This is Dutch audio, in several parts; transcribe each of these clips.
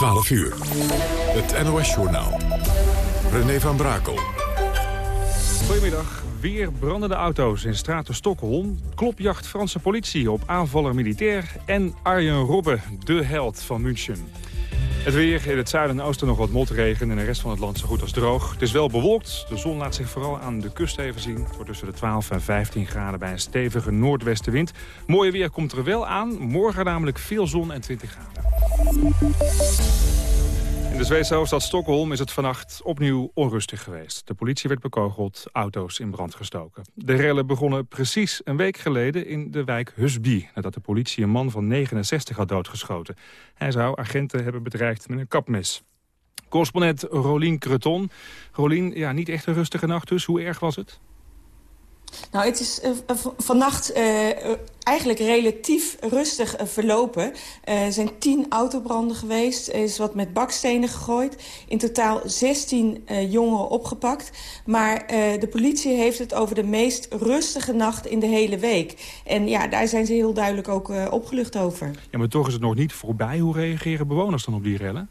12 uur. Het NOS-journaal. René van Brakel. Goedemiddag. Weer brandende auto's in straten Stockholm. Klopjacht Franse politie op aanvaller militair. En Arjen Robben, de held van München. Het weer in het zuiden en oosten nog wat motregen. In de rest van het land zo goed als droog. Het is wel bewolkt. De zon laat zich vooral aan de kust even zien. Het wordt tussen de 12 en 15 graden bij een stevige noordwestenwind. Mooie weer komt er wel aan. Morgen namelijk veel zon en 20 graden. De Zweedse hoofdstad Stockholm is het vannacht opnieuw onrustig geweest. De politie werd bekogeld, auto's in brand gestoken. De rellen begonnen precies een week geleden in de wijk Husby... nadat de politie een man van 69 had doodgeschoten. Hij zou agenten hebben bedreigd met een kapmes. Correspondent Rolien Creton. Rolien, ja, niet echt een rustige nacht dus. Hoe erg was het? Nou, het is uh, vannacht uh, eigenlijk relatief rustig verlopen. Er zijn tien autobranden geweest. Er is wat met bakstenen gegooid. In totaal 16 jongeren opgepakt. Maar de politie heeft het over de meest rustige nacht in de hele week. En ja, daar zijn ze heel duidelijk ook opgelucht over. Ja, maar toch is het nog niet voorbij. Hoe reageren bewoners dan op die rellen?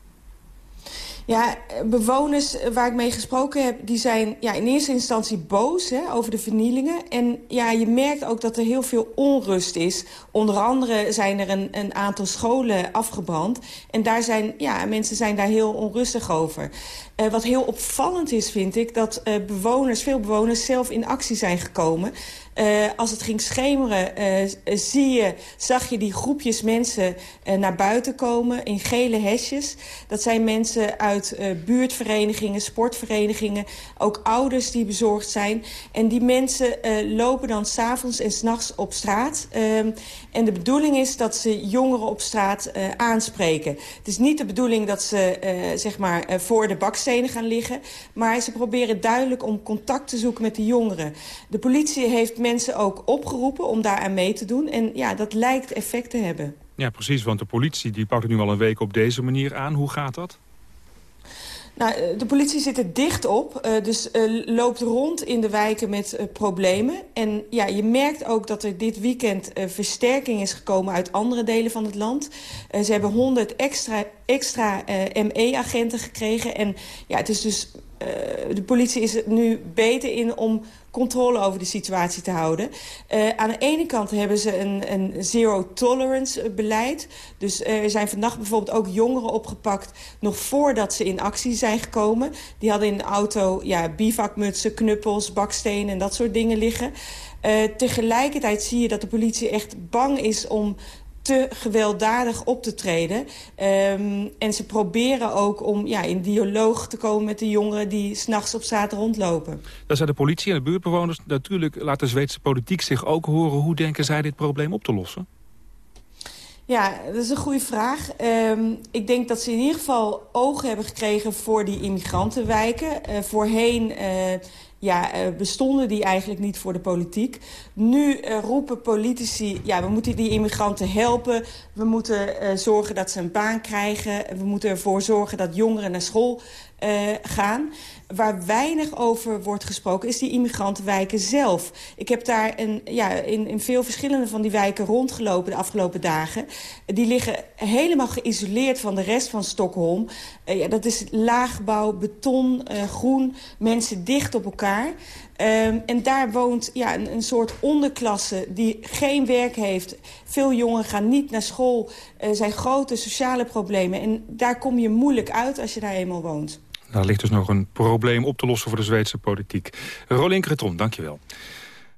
Ja, bewoners waar ik mee gesproken heb... die zijn ja, in eerste instantie boos hè, over de vernielingen. En ja, je merkt ook dat er heel veel onrust is. Onder andere zijn er een, een aantal scholen afgebrand. En daar zijn, ja, mensen zijn daar heel onrustig over. Uh, wat heel opvallend is, vind ik, dat uh, bewoners, veel bewoners zelf in actie zijn gekomen. Uh, als het ging schemeren, uh, zie je, zag je die groepjes mensen uh, naar buiten komen in gele hesjes. Dat zijn mensen uit buurtverenigingen, sportverenigingen, ook ouders die bezorgd zijn. En die mensen lopen dan s'avonds en s'nachts op straat. Ehm, en de bedoeling is dat ze jongeren op straat aanspreken. Het is niet de bedoeling dat ze zeg maar, voor de bakstenen gaan liggen. Maar ze proberen duidelijk om contact te zoeken met de jongeren. De politie heeft mensen ook opgeroepen om daaraan mee te doen. En ja, dat lijkt effect te hebben. Ja, precies, want de politie die pakt het nu al een week op deze manier aan. Hoe gaat dat? Nou, eh, de politie zit er dicht op, uh, dus uh, loopt rond in de wijken met problemen. En ja, je merkt ook dat er dit weekend versterking is gekomen uit andere delen van het land. ze hebben 100 extra, extra ME-agenten gekregen. En ja, het is dus uh, de politie is er nu beter in om controle over de situatie te houden. Uh, aan de ene kant hebben ze een, een zero-tolerance beleid. Dus er zijn vannacht bijvoorbeeld ook jongeren opgepakt... nog voordat ze in actie zijn gekomen. Die hadden in de auto ja, bivakmutsen, knuppels, bakstenen en dat soort dingen liggen. Uh, tegelijkertijd zie je dat de politie echt bang is om te gewelddadig op te treden. Um, en ze proberen ook om ja, in dialoog te komen met de jongeren... die s'nachts op straat rondlopen. Daar zijn de politie en de buurtbewoners. Natuurlijk laat de Zweedse politiek zich ook horen. Hoe denken zij dit probleem op te lossen? Ja, dat is een goede vraag. Um, ik denk dat ze in ieder geval ogen hebben gekregen voor die immigrantenwijken. Uh, voorheen... Uh, ja, bestonden die eigenlijk niet voor de politiek. Nu uh, roepen politici, ja, we moeten die immigranten helpen. We moeten uh, zorgen dat ze een baan krijgen. We moeten ervoor zorgen dat jongeren naar school gaan. Waar weinig over wordt gesproken is die immigrantenwijken zelf. Ik heb daar een, ja, in, in veel verschillende van die wijken rondgelopen de afgelopen dagen. Die liggen helemaal geïsoleerd van de rest van Stockholm. ja, dat is laagbouw, beton, groen, mensen dicht op elkaar. Um, en daar woont ja, een, een, soort onderklasse die geen werk heeft. Veel jongeren gaan niet naar school. Er zijn grote sociale problemen. En daar kom je moeilijk uit als je daar eenmaal woont. Daar ligt dus nog een probleem op te lossen voor de Zweedse politiek. Rolien Creton, dankjewel.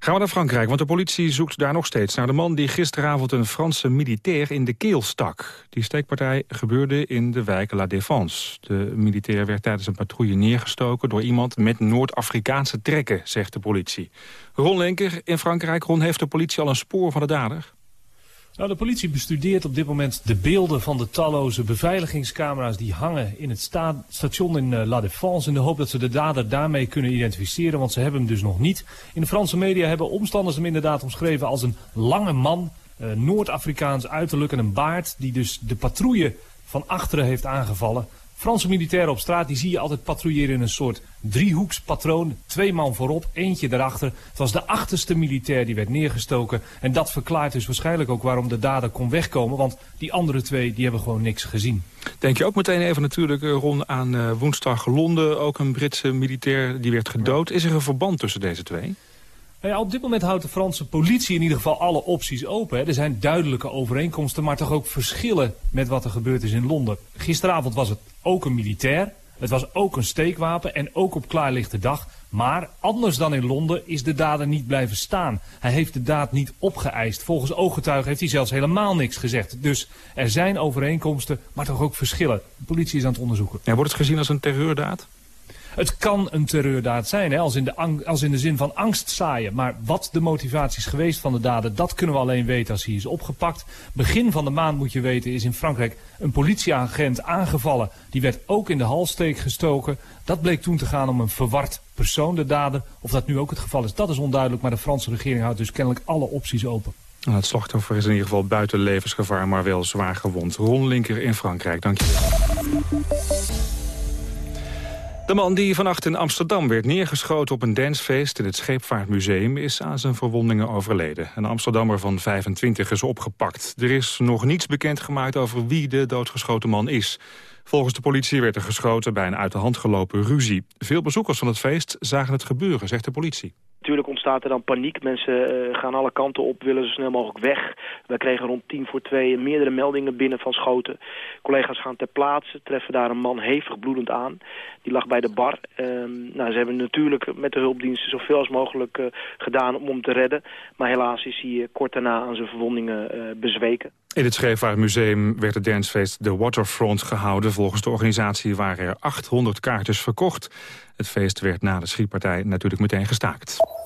Gaan we naar Frankrijk, want de politie zoekt daar nog steeds naar de man... die gisteravond een Franse militair in de keel stak. Die steekpartij gebeurde in de wijk La Défense. De militair werd tijdens een patrouille neergestoken... door iemand met Noord-Afrikaanse trekken, zegt de politie. Ron Lenker in Frankrijk. Ron, heeft de politie al een spoor van de dader? Nou, de politie bestudeert op dit moment de beelden van de talloze beveiligingscamera's die hangen in het station in uh, La Défense. In de hoop dat ze de dader daarmee kunnen identificeren, want ze hebben hem dus nog niet. In de Franse media hebben omstanders hem inderdaad omschreven als een lange man, uh, Noord-Afrikaans uiterlijk en een baard, die dus de patrouille van achteren heeft aangevallen. Franse militairen op straat, die zie je altijd patrouilleren in een soort driehoekspatroon. Twee man voorop, eentje erachter. Het was de achterste militair die werd neergestoken. En dat verklaart dus waarschijnlijk ook waarom de dader kon wegkomen. Want die andere twee, die hebben gewoon niks gezien. Denk je ook meteen even natuurlijk, eh, rond aan uh, woensdag Londen. Ook een Britse militair die werd gedood. Is er een verband tussen deze twee? Ja, op dit moment houdt de Franse politie in ieder geval alle opties open. Er zijn duidelijke overeenkomsten, maar toch ook verschillen met wat er gebeurd is in Londen. Gisteravond was het ook een militair. Het was ook een steekwapen en ook op klaarlichte dag. Maar anders dan in Londen is de dader niet blijven staan. Hij heeft de daad niet opgeëist. Volgens ooggetuigen heeft hij zelfs helemaal niks gezegd. Dus er zijn overeenkomsten, maar toch ook verschillen. De politie is aan het onderzoeken. Wordt het gezien als een terreurdaad? Het kan een terreurdaad zijn, hè, als, in de als in de zin van angst zaaien. Maar wat de motivatie is geweest van de dader, dat kunnen we alleen weten als hij is opgepakt. Begin van de maand, moet je weten, is in Frankrijk een politieagent aangevallen. Die werd ook in de halsteek gestoken. Dat bleek toen te gaan om een verward persoon, de dader. Of dat nu ook het geval is, dat is onduidelijk. Maar de Franse regering houdt dus kennelijk alle opties open. Het slachtoffer is in ieder geval buiten levensgevaar, maar wel zwaar gewond. Ron Linker in Frankrijk, dankjewel. De man die vannacht in Amsterdam werd neergeschoten op een dancefeest in het Scheepvaartmuseum is aan zijn verwondingen overleden. Een Amsterdammer van 25 is opgepakt. Er is nog niets bekendgemaakt over wie de doodgeschoten man is. Volgens de politie werd er geschoten bij een uit de hand gelopen ruzie. Veel bezoekers van het feest zagen het gebeuren, zegt de politie. Ontstaat er dan paniek. Mensen uh, gaan alle kanten op, willen zo snel mogelijk weg. Wij kregen rond tien voor twee meerdere meldingen binnen van schoten. Collega's gaan ter plaatse, treffen daar een man hevig bloedend aan. Die lag bij de bar. Uh, nou, ze hebben natuurlijk met de hulpdiensten zoveel als mogelijk uh, gedaan om hem te redden. Maar helaas is hij kort daarna aan zijn verwondingen bezweken. In het Scheepvaartmuseum werd het dancefeest The Waterfront gehouden. Volgens de organisatie waren er 800 kaartjes verkocht. Het feest werd na de schietpartij natuurlijk meteen gestaakt.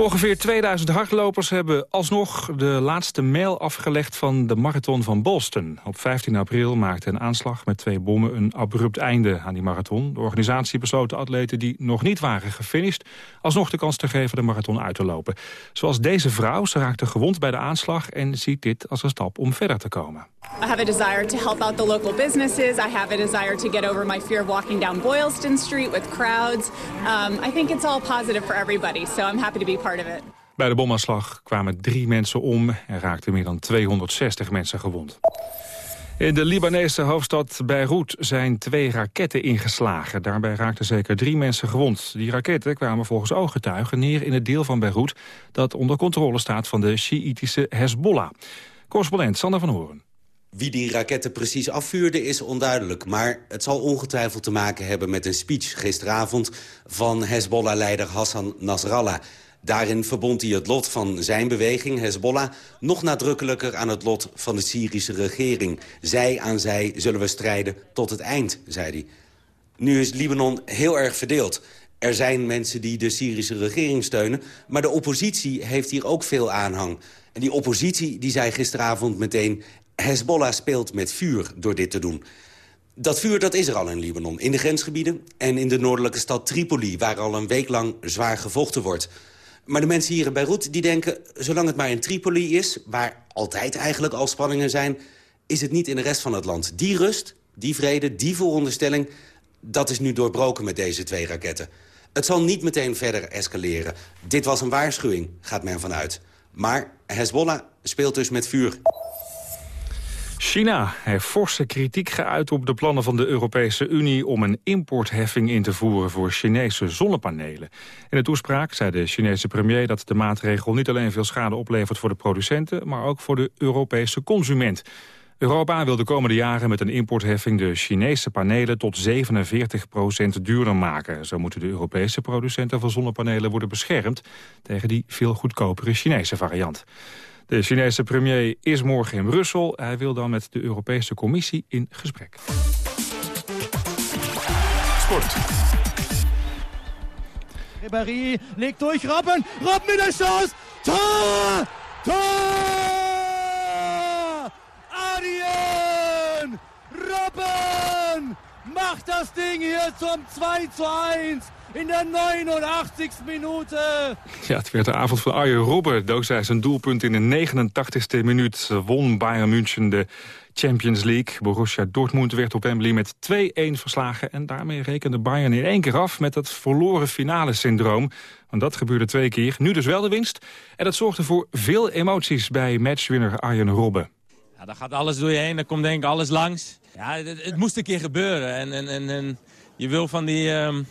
Ongeveer 2000 hardlopers hebben alsnog de laatste mijl afgelegd van de marathon van Boston. Op 15 april maakte een aanslag met twee bommen een abrupt einde aan die marathon. De organisatie besloot de atleten die nog niet waren gefinished... alsnog de kans te geven de marathon uit te lopen. Zoals deze vrouw, ze raakte gewond bij de aanslag... en ziet dit als een stap om verder te komen. I have a desire to help out the local businesses. I have a desire to get over my fear of walking down Boylston Street with crowds. Um, I think it's all positive for everybody, so I'm happy to be part of it. Bij de bomaanslag kwamen drie mensen om en raakten meer dan 260 mensen gewond. In de Libanese hoofdstad Beirut zijn twee raketten ingeslagen. Daarbij raakten zeker drie mensen gewond. Die raketten kwamen volgens ooggetuigen neer in het deel van Beirut... dat onder controle staat van de Sjiïtische Hezbollah. Correspondent Sander van Horen. Wie die raketten precies afvuurde is onduidelijk. Maar het zal ongetwijfeld te maken hebben met een speech gisteravond... van Hezbollah-leider Hassan Nasrallah. Daarin verbond hij het lot van zijn beweging, Hezbollah... nog nadrukkelijker aan het lot van de Syrische regering. Zij aan zij zullen we strijden tot het eind, zei hij. Nu is Libanon heel erg verdeeld. Er zijn mensen die de Syrische regering steunen... maar de oppositie heeft hier ook veel aanhang. En die oppositie die zei gisteravond meteen... Hezbollah speelt met vuur door dit te doen. Dat vuur dat is er al in Libanon, in de grensgebieden... en in de noordelijke stad Tripoli, waar al een week lang zwaar gevochten wordt. Maar de mensen hier in Beirut die denken, zolang het maar in Tripoli is... waar altijd eigenlijk al spanningen zijn, is het niet in de rest van het land. Die rust, die vrede, die vooronderstelling... dat is nu doorbroken met deze twee raketten. Het zal niet meteen verder escaleren. Dit was een waarschuwing, gaat men vanuit. Maar Hezbollah speelt dus met vuur. China heeft forse kritiek geuit op de plannen van de Europese Unie... om een importheffing in te voeren voor Chinese zonnepanelen. In de toespraak zei de Chinese premier dat de maatregel niet alleen veel schade oplevert voor de producenten... maar ook voor de Europese consument. Europa wil de komende jaren met een importheffing de Chinese panelen tot 47% duurder maken. Zo moeten de Europese producenten van zonnepanelen worden beschermd tegen die veel goedkopere Chinese variant. De Chinese premier is morgen in Brussel. Hij wil dan met de Europese Commissie in gesprek. Sport. Ribéry legt durch Robben. Robben in de Chance. Tor! Tor! Adien! Robben macht das Ding hier zum 2 zu 1 in de 89 Minute. Ja, het werd de avond van Arjen Robben. Dankzij zijn doelpunt in de 89ste minuut won Bayern München de Champions League. Borussia Dortmund werd op Wembley met 2-1 verslagen... en daarmee rekende Bayern in één keer af met het verloren finale-syndroom. Want dat gebeurde twee keer, nu dus wel de winst. En dat zorgde voor veel emoties bij matchwinner Arjen Robben. Ja, daar gaat alles door je heen, daar komt denk ik alles langs. Ja, het, het moest een keer gebeuren. En, en, en, en je wil van die... Um,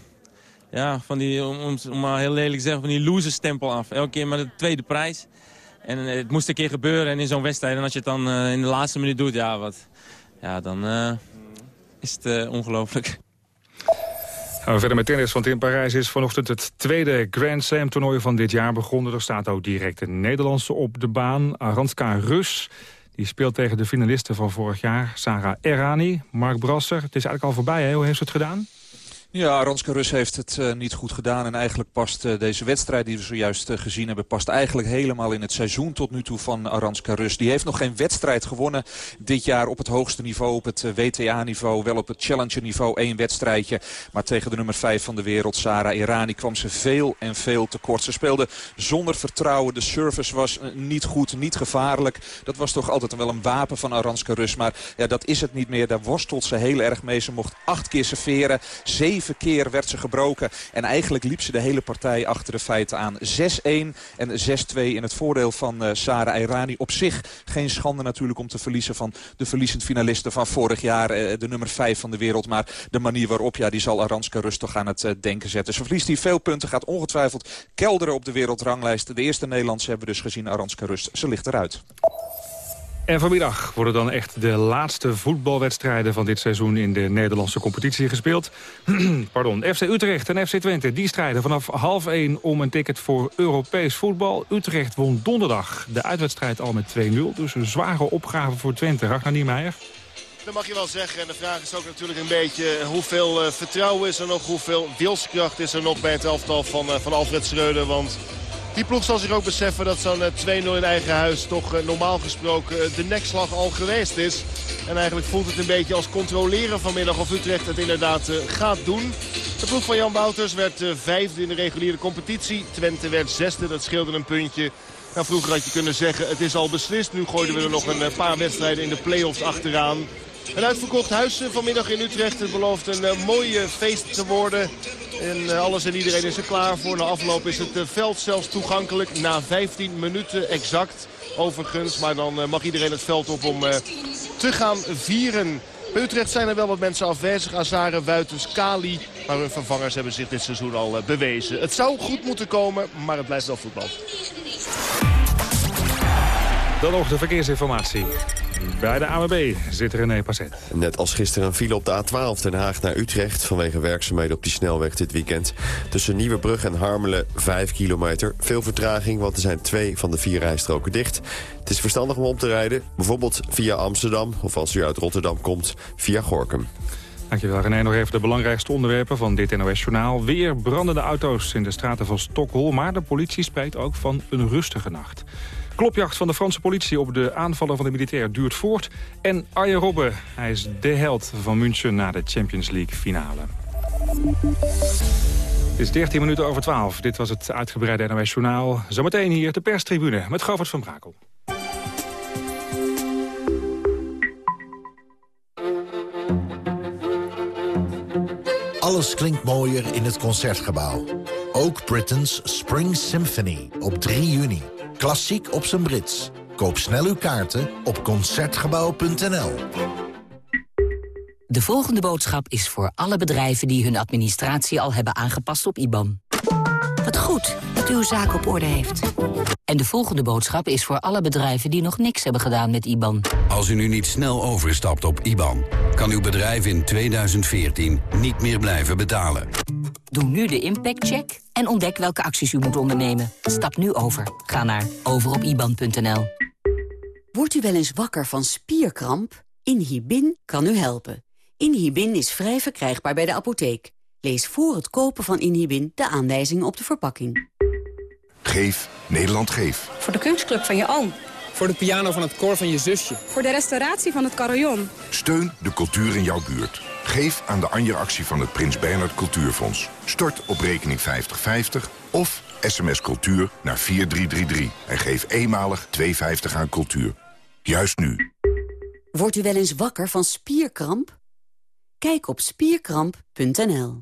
ja, van die, om, om maar heel lelijk te zeggen, van die loser stempel af. Elke keer met de tweede prijs. En het moest een keer gebeuren en in zo'n wedstrijd. En als je het dan uh, in de laatste minuut doet, ja, wat, ja dan uh, is het ongelooflijk. Gaan verder met tennis, want in Parijs is vanochtend het tweede Grand Slam toernooi van dit jaar begonnen. Er staat ook direct een Nederlandse op de baan, Aranska Rus. Die speelt tegen de finalisten van vorig jaar, Sarah Errani. Mark Brasser, het is eigenlijk al voorbij, hè? hoe heeft ze het gedaan? Ja, Ranske Rus heeft het uh, niet goed gedaan. En eigenlijk past uh, deze wedstrijd die we zojuist uh, gezien hebben... past eigenlijk helemaal in het seizoen tot nu toe van Aranska Rus. Die heeft nog geen wedstrijd gewonnen dit jaar op het hoogste niveau. Op het WTA-niveau, wel op het Challenger-niveau. één wedstrijdje. Maar tegen de nummer 5 van de wereld, Sarah Irani, kwam ze veel en veel tekort. Ze speelde zonder vertrouwen. De service was niet goed, niet gevaarlijk. Dat was toch altijd wel een wapen van Aranska Rus. Maar ja, dat is het niet meer. Daar worstelt ze heel erg mee. Ze mocht acht keer serveren. Zeven Zeven keer werd ze gebroken. En eigenlijk liep ze de hele partij achter de feiten aan. 6-1 en 6-2 in het voordeel van uh, Sarah Irani. Op zich geen schande natuurlijk om te verliezen van de verliezend finalisten van vorig jaar. Uh, de nummer 5 van de wereld. Maar de manier waarop, ja, die zal Aranska rustig aan het uh, denken zetten. Ze verliest hier veel punten. Gaat ongetwijfeld kelderen op de wereldranglijst. De eerste Nederlandse hebben we dus gezien. Aranska Rust. Ze ligt eruit. En vanmiddag worden dan echt de laatste voetbalwedstrijden van dit seizoen in de Nederlandse competitie gespeeld. Pardon, FC Utrecht en FC Twente, die strijden vanaf half 1 om een ticket voor Europees voetbal. Utrecht won donderdag de uitwedstrijd al met 2-0, dus een zware opgave voor Twente. Ragnar Niemeyer. Dat mag je wel zeggen. En de vraag is ook natuurlijk een beetje hoeveel uh, vertrouwen is er nog, hoeveel wilskracht is er nog bij het elftal van, uh, van Alfred Schreuder. Want die ploeg zal zich ook beseffen dat zo'n 2-0 eh, in eigen huis toch eh, normaal gesproken eh, de nekslag al geweest is. En eigenlijk voelt het een beetje als controleren vanmiddag of Utrecht het inderdaad gaat doen. De ploeg van Jan Wouters werd vijfde in de reguliere competitie. Twente werd zesde, dat scheelde een puntje. Nou, vroeger had je kunnen zeggen het is al beslist. Nu gooiden we er nog een paar wedstrijden in de play-offs achteraan. Een uitverkocht huis vanmiddag in Utrecht. Het belooft een mooie feest te worden. En uh, alles en iedereen is er klaar voor. Na afloop is het uh, veld zelfs toegankelijk. Na 15 minuten exact overigens. Maar dan mag iedereen het veld op om te gaan vieren. Bij Utrecht zijn er wel wat mensen afwezig. Azare, Wuitens, Kali. Maar hun vervangers hebben zich dit seizoen al bewezen. Het zou goed moeten komen, maar het blijft wel voetbal. Dan nog de verkeersinformatie. Bij de AWB zit René Passet. Net als gisteren een file op de A12 Den Haag naar Utrecht... vanwege werkzaamheden op die snelweg dit weekend. Tussen Nieuwebrug en Harmelen 5 kilometer. Veel vertraging, want er zijn twee van de vier rijstroken dicht. Het is verstandig om op te rijden, bijvoorbeeld via Amsterdam... of als u uit Rotterdam komt, via Gorkum. Dankjewel René. Nog even de belangrijkste onderwerpen van dit NOS-journaal. Weer brandende auto's in de straten van Stockholm... maar de politie spreekt ook van een rustige nacht klopjacht van de Franse politie op de aanvallen van de militair duurt voort. En Arjen hij is de held van München na de Champions League finale. Het is 13 minuten over 12. Dit was het uitgebreide NOS Journaal. Zometeen hier de perstribune met Govert van Brakel. Alles klinkt mooier in het Concertgebouw. Ook Britain's Spring Symphony op 3 juni. Klassiek op zijn Brits. Koop snel uw kaarten op Concertgebouw.nl. De volgende boodschap is voor alle bedrijven die hun administratie al hebben aangepast op IBAN. Wat goed dat u uw zaak op orde heeft. En de volgende boodschap is voor alle bedrijven die nog niks hebben gedaan met IBAN. Als u nu niet snel overstapt op IBAN, kan uw bedrijf in 2014 niet meer blijven betalen. Doe nu de impactcheck en ontdek welke acties u moet ondernemen. Stap nu over. Ga naar overopiban.nl. Wordt u wel eens wakker van spierkramp? Inhibin kan u helpen. Inhibin is vrij verkrijgbaar bij de apotheek. Lees voor het kopen van Inhibin de aanwijzingen op de verpakking. Geef Nederland Geef. Voor de kunstclub van je oom. Voor de piano van het koor van je zusje. Voor de restauratie van het carillon. Steun de cultuur in jouw buurt. Geef aan de Anja-actie van het Prins Bernhard Cultuurfonds. Stort op rekening 5050 of sms cultuur naar 4333. En geef eenmalig 2,50 aan cultuur. Juist nu. Wordt u wel eens wakker van spierkramp? Kijk op spierkramp.nl.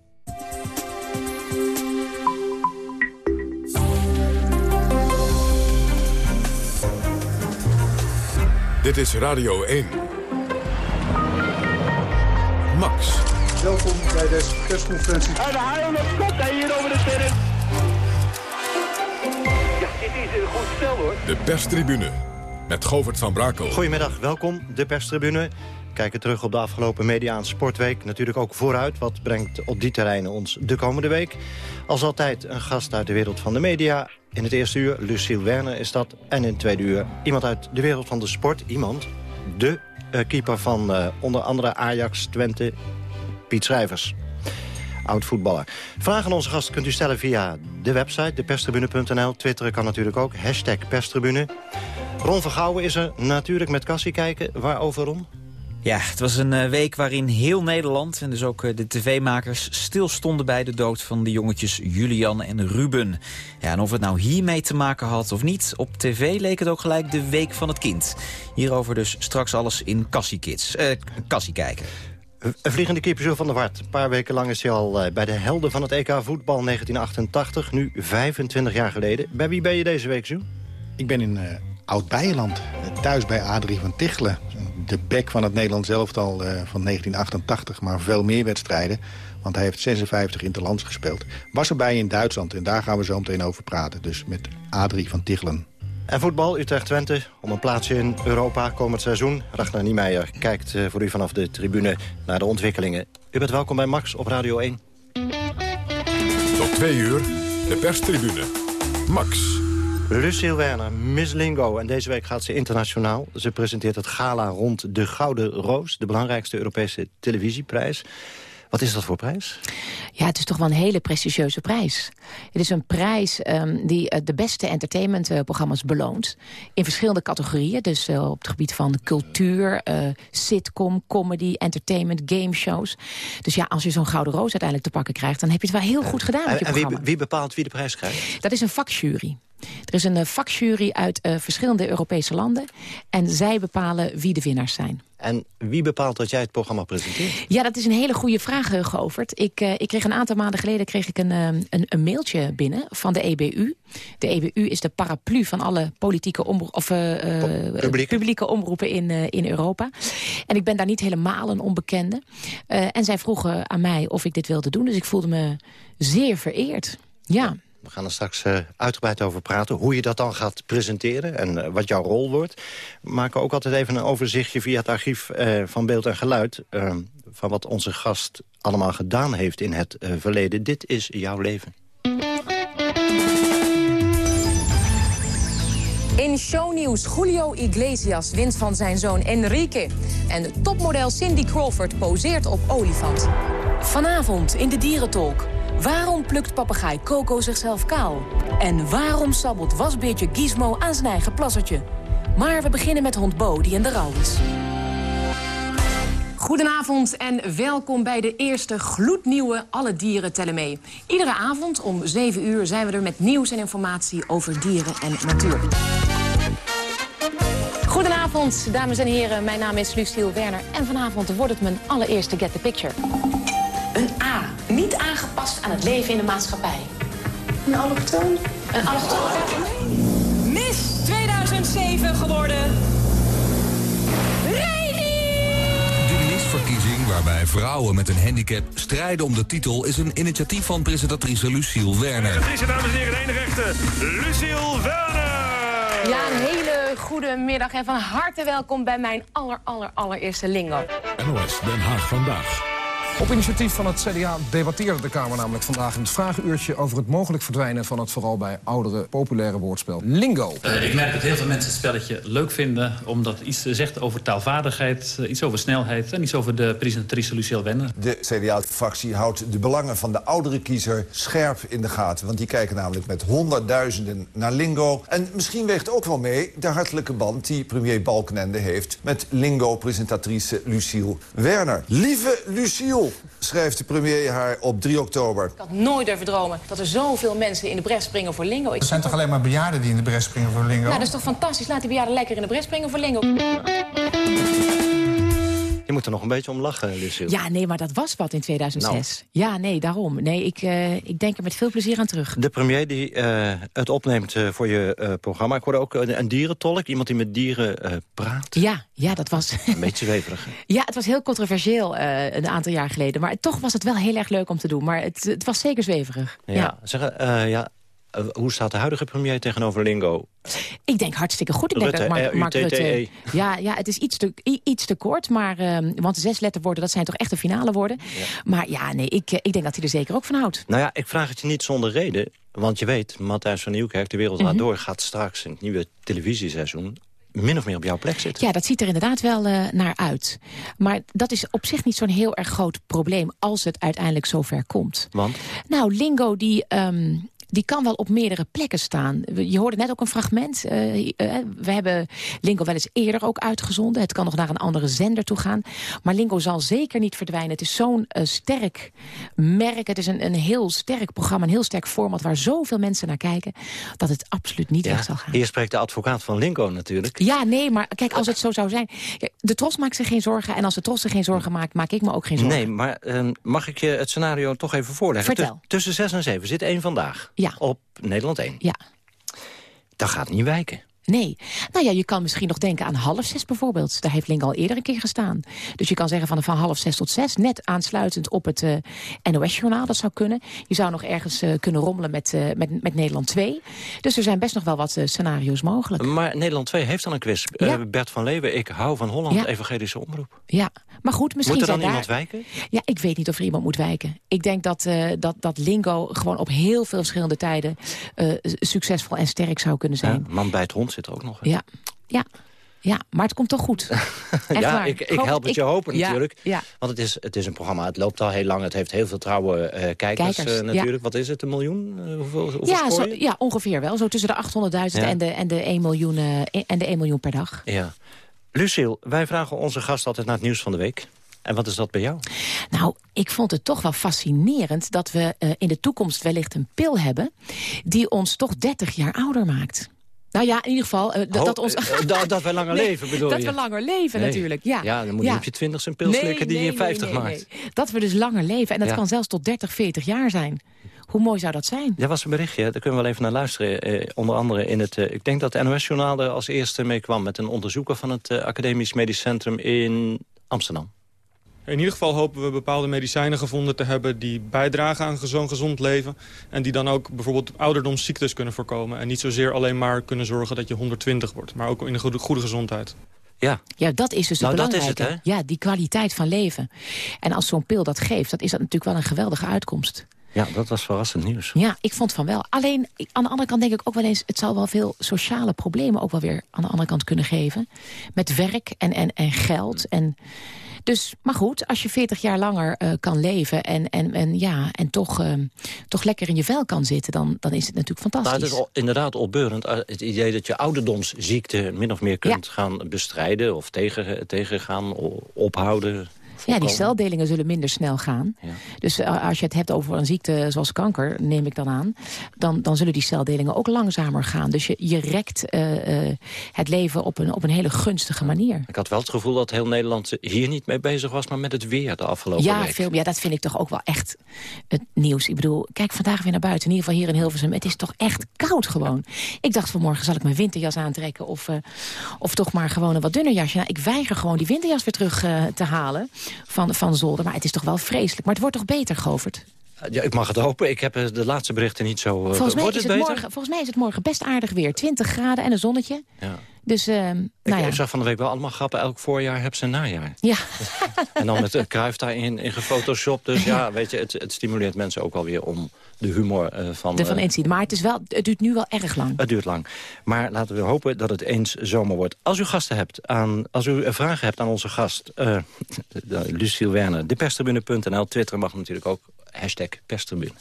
Dit is Radio 1. Max. Welkom bij deze persconferentie. En de haal komt hij hier over de terrein. Ja, dit is een goed spel hoor. De perstribune met Govert van Brakel. Goedemiddag, welkom, de perstribune. Kijken terug op de afgelopen media aan Sportweek. Natuurlijk ook vooruit, wat brengt op die terreinen ons de komende week. Als altijd een gast uit de wereld van de media. In het eerste uur Lucille Werner is dat. En in het tweede uur iemand uit de wereld van de sport. Iemand, de uh, keeper van uh, onder andere Ajax, Twente, Piet Schrijvers. Oud-voetballer. Vragen aan onze gast kunt u stellen via de website, deperstribune.nl. Twitteren kan natuurlijk ook, hashtag perstribune. Ron Vergouwen is er natuurlijk met Cassie kijken. Waarover, Ron? Ja, het was een uh, week waarin heel Nederland en dus ook uh, de tv-makers stilstonden bij de dood van de jongetjes Julian en Ruben. Ja, en of het nou hiermee te maken had of niet, op tv leek het ook gelijk de week van het kind. Hierover dus straks alles in Cassie Kids, uh, Cassie kijken. Een vliegende keeper van der Wart. Een paar weken lang is hij al bij de helden van het EK voetbal 1988. Nu 25 jaar geleden. Bij wie ben je deze week, Zo? Ik ben in Oud-Beijerland, thuis bij Adrie van Tichelen de bek van het Nederlands elftal uh, van 1988, maar veel meer wedstrijden. Want hij heeft 56 interlands gespeeld. Was erbij in Duitsland en daar gaan we zo meteen over praten. Dus met Adrie van Tichelen. En voetbal, Utrecht-Twente, om een plaatsje in Europa komend seizoen. Ragnar Niemeyer kijkt uh, voor u vanaf de tribune naar de ontwikkelingen. U bent welkom bij Max op Radio 1. Tot twee uur, de perstribune. Max. Lucille Werner, Miss Lingo. En deze week gaat ze internationaal. Ze presenteert het gala rond de Gouden Roos... de belangrijkste Europese televisieprijs. Wat is dat voor prijs? Ja, het is toch wel een hele prestigieuze prijs. Het is een prijs um, die uh, de beste entertainmentprogramma's beloont. In verschillende categorieën. Dus uh, op het gebied van cultuur, uh, sitcom, comedy, entertainment, gameshows. Dus ja, als je zo'n Gouden Roos uiteindelijk te pakken krijgt... dan heb je het wel heel goed gedaan met je en programma. Wie, wie bepaalt wie de prijs krijgt? Dat is een vakjury. Er is een vakjury uit uh, verschillende Europese landen. En zij bepalen wie de winnaars zijn. En wie bepaalt dat jij het programma presenteert? Ja, dat is een hele goede vraag, Govert. Ik, uh, ik kreeg een aantal maanden geleden kreeg ik een, een, een, mailtje binnen van de EBU. De EBU is de paraplu van alle politieke omro of, publieke. publieke omroepen in, in Europa. En ik ben daar niet helemaal een onbekende. en zij vroegen aan mij of ik dit wilde doen. Dus ik voelde me zeer vereerd. ja. We gaan er straks uh, uitgebreid over praten. Hoe je dat dan gaat presenteren en uh, wat jouw rol wordt. We maken ook altijd even een overzichtje via het archief uh, van beeld en geluid... van wat onze gast allemaal gedaan heeft in het verleden. Dit is jouw leven. In shownieuws Julio Iglesias wint van zijn zoon Enrique. En de topmodel Cindy Crawford poseert op olifant. Vanavond in de Dierentolk. Waarom plukt papegaai Coco zichzelf kaal? En waarom sabbelt wasbeertje Gizmo aan zijn eigen plassertje? Maar we beginnen met hond Bo, die in de rouw is. Goedenavond en welkom bij de eerste gloednieuwe Alle Dieren tellen mee. Iedere avond om 7 uur zijn we er met nieuws en informatie over dieren en natuur. Goedenavond, dames en heren. Mijn naam is Lucille Werner en vanavond wordt het mijn allereerste Get the Picture. Een A, niet aangepast aan het leven in de maatschappij. Een allochtoon? Een allochtoon? Miss 2007 geworden. De misverkiezing waarbij vrouwen met een handicap strijden om de titel... is een initiatief van presentatrice Lucille Werner. Presentatrice, dames en heren, de enige echte, Lucille Werner. Ja, een hele goede middag en van harte welkom bij mijn aller, aller, allereerste lingo. NOS Den Haag vandaag. Op initiatief van het CDA debatteerde de Kamer namelijk vandaag in het vragenuurtje over het mogelijk verdwijnen van het vooral bij ouderen populaire woordspel Lingo. Uh, ik merk dat heel veel mensen het spelletje leuk vinden omdat het iets zegt over taalvaardigheid, uh, iets over snelheid en iets over de presentatrice Luciel Wenner. De CDA-fractie houdt de belangen van de oudere kiezer scherp in de gaten, want die kijken namelijk met honderdduizenden naar Lingo. En misschien weegt ook wel mee de hartelijke band die premier Balkenende heeft met Lingo-presentatrice Luciel Werner. Lieve Luciel, schrijft de premier haar op 3 oktober. Ik had nooit durven dromen dat er zoveel mensen in de bres springen voor lingo. Er zijn toch alleen maar bejaarden die in de bres springen voor lingo? Nou, dat is toch fantastisch. Laat die bejaarden lekker in de bres springen voor lingo. Je moet er nog een beetje om lachen, Lucille. Ja, nee, maar dat was wat in 2006. Nou. Ja, nee, daarom. Nee, ik, uh, ik denk er met veel plezier aan terug. De premier die uh, het opneemt uh, voor je programma. Ik hoorde ook een dierentolk, iemand die met dieren praat. Ja, ja, dat was... Een beetje zweverig. ja, het was heel controversieel een aantal jaar geleden. Maar toch was het wel heel erg leuk om te doen. Maar het, het was zeker zweverig. Ja, ja. Zeg, ja hoe staat de huidige premier tegenover Lingo? Ik denk hartstikke goed. Ik denk dat Mark, Mark Rutte... Ja, ja, het is iets te, iets te kort, maar, uh, want zes letterwoorden... dat zijn toch echt de finale woorden. Ja. Maar ja, nee, ik, ik denk dat hij er zeker ook van houdt. Nou ja, ik vraag het je niet zonder reden. Want je weet, Matthijs van Nieuwkerk, De Wereld Laat mm -hmm. Door... gaat straks in het nieuwe televisieseizoen min of meer op jouw plek zitten. Ja, dat ziet er inderdaad wel uh, naar uit. Maar dat is op zich niet zo'n heel erg groot probleem... als het uiteindelijk zover komt. Want? Nou, Lingo die... Um, die kan wel op meerdere plekken staan. Je hoorde net ook een fragment. Uh, uh, we hebben Lingo wel eens eerder ook uitgezonden. Het kan nog naar een andere zender toe gaan. Maar Lingo zal zeker niet verdwijnen. Het is zo'n uh, sterk merk. Het is een, een heel sterk programma, een heel sterk format... waar zoveel mensen naar kijken, dat het absoluut niet ja, weg zal gaan. Hier spreekt de advocaat van Lingo natuurlijk. Ja, nee, maar kijk, als het zo zou zijn... De Tros maakt zich geen zorgen. En als de Tros zich geen zorgen maakt, maak ik me ook geen zorgen. Nee, maar ehm, mag ik je het scenario toch even voorleggen? Vertel. Tussen 6 en 7 zit één vandaag. Ja. Op Nederland 1. Ja. Dat gaat niet wijken. Nee. Nou ja, je kan misschien nog denken aan half zes bijvoorbeeld. Daar heeft Link al eerder een keer gestaan. Dus je kan zeggen van, van half zes tot zes, net aansluitend op het uh, NOS-journaal. Dat zou kunnen. Je zou nog ergens uh, kunnen rommelen met, uh, met, met Nederland 2. Dus er zijn best nog wel wat scenario's mogelijk. Maar Nederland 2 heeft dan een quiz. Ja. Bert van Leeuwen, ik hou van Holland, ja. evangelische omroep. Ja, maar goed, misschien Moet er dan daar... iemand wijken? Ja, ik weet niet of er iemand moet wijken. Ik denk dat, dat, dat Lingo gewoon op heel veel verschillende tijden succesvol en sterk zou kunnen zijn. man bij het hond zit er ook nog. Ja, ja. Ja, maar het komt toch goed. ja, waar. ik, ik help het ik, je hopen natuurlijk. Ja. Want het is, het is een programma, het loopt al heel lang. Het heeft heel veel trouwe uh, kijkers, kijkers uh, natuurlijk. Wat is het, een miljoen? Uh, hoeveel, hoeveel ja, zo, ja, ongeveer wel. Zo tussen de 800.000 ja. en, de, en, de 1 miljoen, en de 1 miljoen per dag. Ja. Lucille, wij vragen onze gast altijd naar het nieuws van de week. En wat is dat bij jou? Nou, ik vond het toch wel fascinerend dat we in de toekomst wellicht een pil hebben... die ons toch 30 jaar ouder maakt. Nou ja, in ieder geval... Uh, oh, dat, ons... uh, dat, dat wij langer nee, leven, bedoel dat je? Dat we langer leven, nee. natuurlijk. Ja, ja dan moet je ja. op je twintigste een pil nee, die je 50 nee, maakt. Dat we dus langer leven. En dat ja. kan zelfs tot 30, 40 jaar zijn. Hoe mooi zou dat zijn? Dat was een berichtje, daar kunnen we wel even naar luisteren. Eh, onder andere in het... Eh, ik denk dat het NOS-journaal er als eerste mee kwam... met een onderzoeker van het Academisch Medisch Centrum in Amsterdam. In ieder geval hopen we bepaalde medicijnen gevonden te hebben... die bijdragen aan zo'n gezond leven. En die dan ook bijvoorbeeld ouderdomsziektes kunnen voorkomen. En niet zozeer alleen maar kunnen zorgen dat je 120 wordt. Maar ook in een goede, goede gezondheid. Ja. ja, dat is dus nou, het belangrijke. Dat is het, hè? Ja, die kwaliteit van leven. En als zo'n pil dat geeft, dan is dat natuurlijk wel een geweldige uitkomst. Ja, dat was verrassend nieuws. Ja, ik vond van wel. Alleen, aan de andere kant denk ik ook wel eens... het zal wel veel sociale problemen ook wel weer aan de andere kant kunnen geven. Met werk en, en, en geld en... Dus, maar goed, als je 40 jaar langer uh, kan leven en, en, en, ja, en toch, uh, toch lekker in je vel kan zitten... dan, dan is het natuurlijk fantastisch. Nou, het is inderdaad opbeurend. Het idee dat je ouderdomsziekte min of meer kunt ja. gaan bestrijden... of tegen, tegengaan, ophouden... Ja, die celdelingen zullen minder snel gaan. Ja. Dus uh, als je het hebt over een ziekte zoals kanker, neem ik dan aan... dan, dan zullen die celdelingen ook langzamer gaan. Dus je, je rekt uh, uh, het leven op een, op een hele gunstige manier. Ik had wel het gevoel dat heel Nederland hier niet mee bezig was... maar met het weer de afgelopen ja, week. Veel, ja, dat vind ik toch ook wel echt het nieuws. Ik bedoel, kijk vandaag weer naar buiten. In ieder geval hier in Hilversum. Het is toch echt koud gewoon. Ik dacht vanmorgen, zal ik mijn winterjas aantrekken... of, of toch maar gewoon een wat dunner jasje. Nou, ik weiger gewoon die winterjas weer terug te halen van, van zolder. Maar het is toch wel vreselijk. Maar het wordt toch beter, Govert? Ja, ik mag het hopen. Ik heb de laatste berichten niet zo... Volgens mij, is het morgen, volgens mij is het morgen best aardig weer. 20 graden en een zonnetje. Ja. Dus, uh, nou ik, ja. ik zag van de week wel allemaal grappen. Elk voorjaar heb ze een najaar. Ja. en dan met een kruif daarin in gefotoshopt. Dus ja, weet je, het, het stimuleert mensen ook wel weer om de humor uh, van... Ervan uh, inzien. Maar het, is wel, het duurt nu wel erg lang. Het duurt lang. Maar laten we hopen dat het eens zomer wordt. Als u gasten hebt, aan, als u vragen hebt aan onze gast... Lucille Werner, deperstribune.nl. Twitter mag natuurlijk ook. Hashtag perstribune.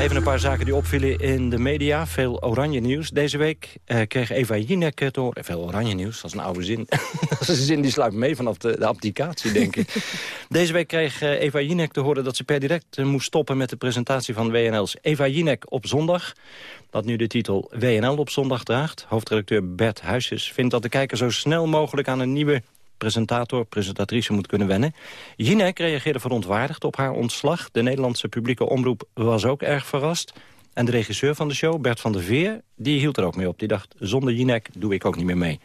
Even een paar zaken die opvielen in de media. Veel oranje nieuws. Deze week uh, kreeg Eva Jinek te horen... Veel oranje nieuws, dat is een oude zin. dat is een zin die sluit mee vanaf de, de applicatie, denk ik. Deze week kreeg uh, Eva Jinek te horen dat ze per direct uh, moest stoppen... met de presentatie van WNL's Eva Jinek op zondag. Dat nu de titel WNL op zondag draagt. Hoofdredacteur Bert Huisjes vindt dat de kijker zo snel mogelijk... aan een nieuwe presentator, presentatrice moet kunnen wennen. Jinek reageerde verontwaardigd op haar ontslag. De Nederlandse publieke omroep was ook erg verrast. En de regisseur van de show, Bert van der Veer, die hield er ook mee op. Die dacht, zonder Jinek doe ik ook niet meer mee.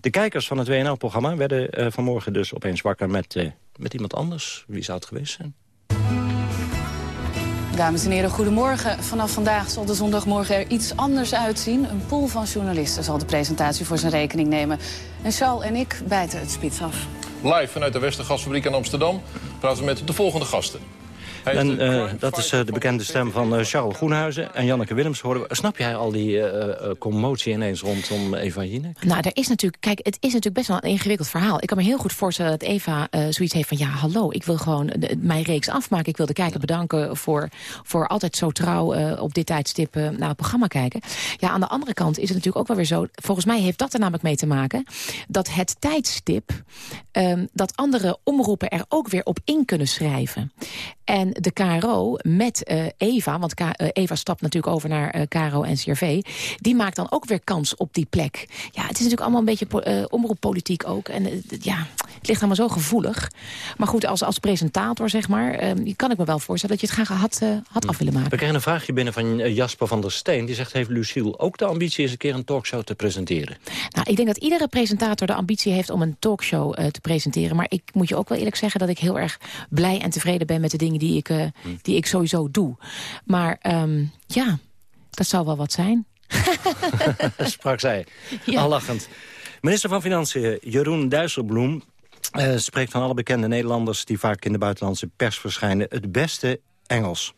De kijkers van het WNL-programma werden uh, vanmorgen dus opeens wakker met, uh, met iemand anders. Wie zou het geweest zijn? Dames en heren, goedemorgen. Vanaf vandaag zal de zondagmorgen er iets anders uitzien. Een pool van journalisten zal de presentatie voor zijn rekening nemen. En Charles en ik bijten het spits af. Live vanuit de Westergasfabriek in Amsterdam praten we met de volgende gasten. En uh, dat is uh, de bekende stem van uh, Charles Groenhuizen en Janneke Willems. Horen we. Snap jij al die commotie ineens rondom Eva Jinek? Nou, er is natuurlijk, kijk, het is natuurlijk best wel een ingewikkeld verhaal. Ik kan me heel goed voorstellen dat Eva zoiets heeft van... ja, hallo, ik wil gewoon de, mijn reeks afmaken. Ik wil de kijker bedanken voor, voor altijd zo trouw op dit tijdstip naar het programma kijken. Ja, aan de andere kant is het natuurlijk ook wel weer zo... volgens mij heeft dat er namelijk mee te maken... dat het tijdstip, um, dat andere omroepen er ook weer op in kunnen schrijven. En de KRO met uh, Eva, want K uh, Eva stapt natuurlijk over naar uh, KRO en CRV... die maakt dan ook weer kans op die plek. Ja, het is natuurlijk allemaal een beetje omroeppolitiek ook. En ja, het ligt allemaal zo gevoelig. Maar goed, als, als presentator, zeg maar... kan ik me wel voorstellen dat je het graag had, had af willen maken. We krijgen een vraagje binnen van Jasper van der Steen. Die zegt, heeft Lucille ook de ambitie eens een keer een talkshow te presenteren? Nou, ik denk dat iedere presentator de ambitie heeft om een talkshow te presenteren. Maar ik moet je ook wel eerlijk zeggen dat ik heel erg blij en tevreden ben met de dingen die ik uh, die ik sowieso doe. Maar um, ja, dat zou wel wat zijn. Sprak zij, ja. al lachend. Minister van Financiën Jeroen Dijsselbloem uh, spreekt van alle bekende Nederlanders... die vaak in de buitenlandse pers verschijnen, het beste Engels.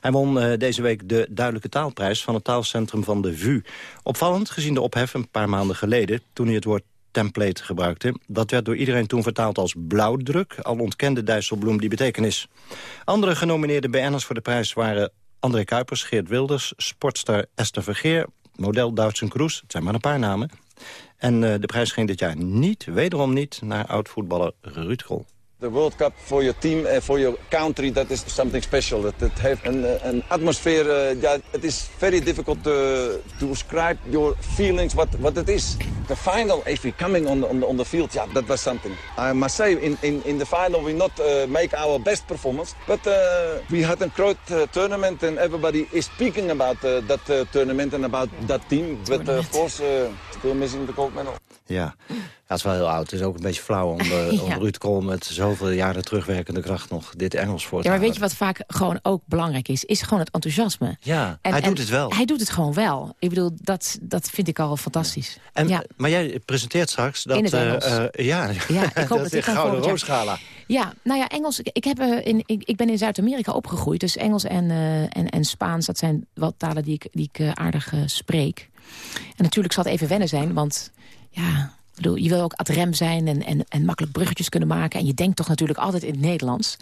Hij won uh, deze week de Duidelijke Taalprijs van het taalcentrum van de VU. Opvallend gezien de ophef een paar maanden geleden... toen hij het woord template gebruikte. Dat werd door iedereen toen vertaald als blauwdruk... al ontkende Dijsselbloem die betekenis. Andere genomineerde BN'ers voor de prijs waren... André Kuipers, Geert Wilders, sportster Esther Vergeer... model Doutzen Kroes, het zijn maar een paar namen. En uh, de prijs ging dit jaar niet, wederom niet... naar oud-voetballer Ruud Krol. The World Cup for your team and for your country, that is something special. That it have an, an atmosphere. Uh, yeah, it is very difficult to, to describe your feelings. What what it is. The final, if we coming on the, on the, on the field, yeah, that was something. I must say, in in, in the final, we not uh, make our best performance, but uh, we had a great tournament, and everybody is speaking about that tournament and about that team. But of course, still missing the gold medal. Ja. Ja, het is wel heel oud. Het is ook een beetje flauw om, uh, ja. om Ruud Krol met zoveel jaren terugwerkende kracht nog dit Engels voor te Ja, maar weet je wat vaak gewoon ook belangrijk is? Is gewoon het enthousiasme. Ja, En- hij en doet het wel. Hij doet het gewoon wel. Ik bedoel, dat, dat vind ik al fantastisch. En, ja. Maar jij presenteert straks dat... In het eh, Engels. eh, ja, Ja, ik hoop dat ik Gouden Roosgala. Ja, nou ja, Engels. Ik, heb, eh, in, ik, ik ben in Zuid-Amerika opgegroeid. Dus Engels en, eh, en, en Spaans, dat zijn wel talen die ik, die ik eh, aardig eh, spreek. En natuurlijk zal het even wennen zijn, want ja... ik bedoel, je wil ook ad rem zijn en, en, en makkelijk bruggetjes kunnen maken. En je denkt toch natuurlijk altijd in het Nederlands.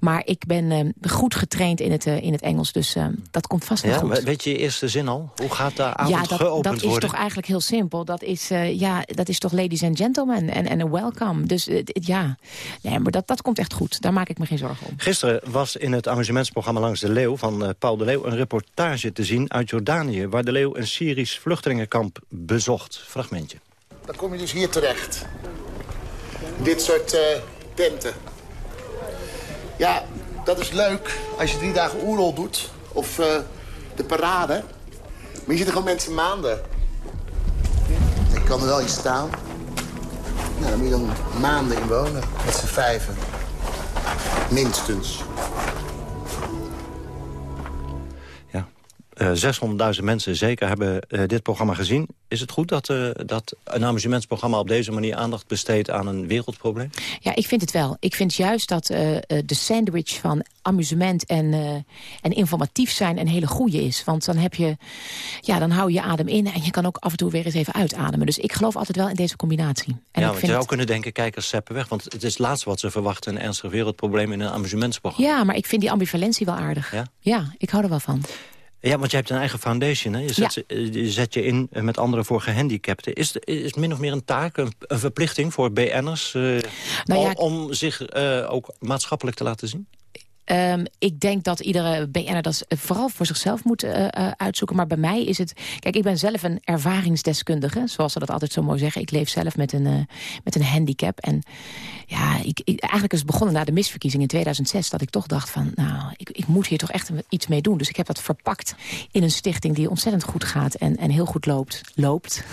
Maar ik ben eh, goed getraind in het, eh, in het Engels, dus eh, dat komt vast wel Ja, goed. maar weet je je eerste zin al? Hoe gaat de avond ja, dat, geopend dat is worden? toch eigenlijk heel simpel. Dat is, ja, dat is toch ladies and gentlemen en, en een welcome. Dus ja, nee, maar dat, dat komt echt goed. Daar maak ik me geen zorgen om. Gisteren was in het amusementsprogramma Langs de Leeuw van Paul de Leeuw... een reportage te zien uit Jordanië... waar de Leeuw een Syrisch vluchtelingenkamp bezocht. Fragmentje. Dan kom je dus hier terecht. Dit soort eh, tenten. Ja, dat is leuk als je drie dagen oerol doet. Of eh, de parade. Maar hier zitten gewoon mensen maanden. Ik kan er wel iets staan. Nou, daar moet je dan maanden in wonen. Met z'n vijven. Minstens. Uh, eh, 600.000 mensen zeker hebben uh, dit programma gezien. Is het goed dat, uh, dat een amusementsprogramma op deze manier aandacht besteedt aan een wereldprobleem? Ja, ik vind het wel. Ik vind juist dat de sandwich van amusement en, en informatief zijn een hele goede is. Want dan heb je, ja, dan hou je je adem in en je kan ook af en toe weer eens even uitademen. Dus ik geloof altijd wel in deze combinatie. En ja, ik want je zou kunnen denken, kijkers zeppen weg. Want het is het laatste wat ze verwachten, een ernstig wereldprobleem in een amusementsprogramma. Ja, maar ik vind die ambivalentie wel aardig. Ja, ja ik hou er wel van. Ja, want je hebt een eigen foundation. Hè? Je, zet, eh, je zet je in met anderen voor gehandicapten. Is, is het min of meer een taak, een, verplichting voor BN'ers... Uh, nou ja, om, om, zich uh, ook maatschappelijk te laten zien? Um, ik denk dat iedere BN'er dat vooral voor zichzelf moet uh, uh, uitzoeken. Maar bij mij is het... Kijk, ik ben zelf een ervaringsdeskundige. Zoals ze dat altijd zo mooi zeggen. Ik leef zelf met een, uh, met een handicap. En ja, ik, ik, eigenlijk is het begonnen na de misverkiezing in 2006... dat ik toch dacht van, nou, ik, ik moet hier toch echt iets mee doen. Dus ik heb dat verpakt in een stichting die ontzettend goed gaat... en, en heel goed loopt. loopt.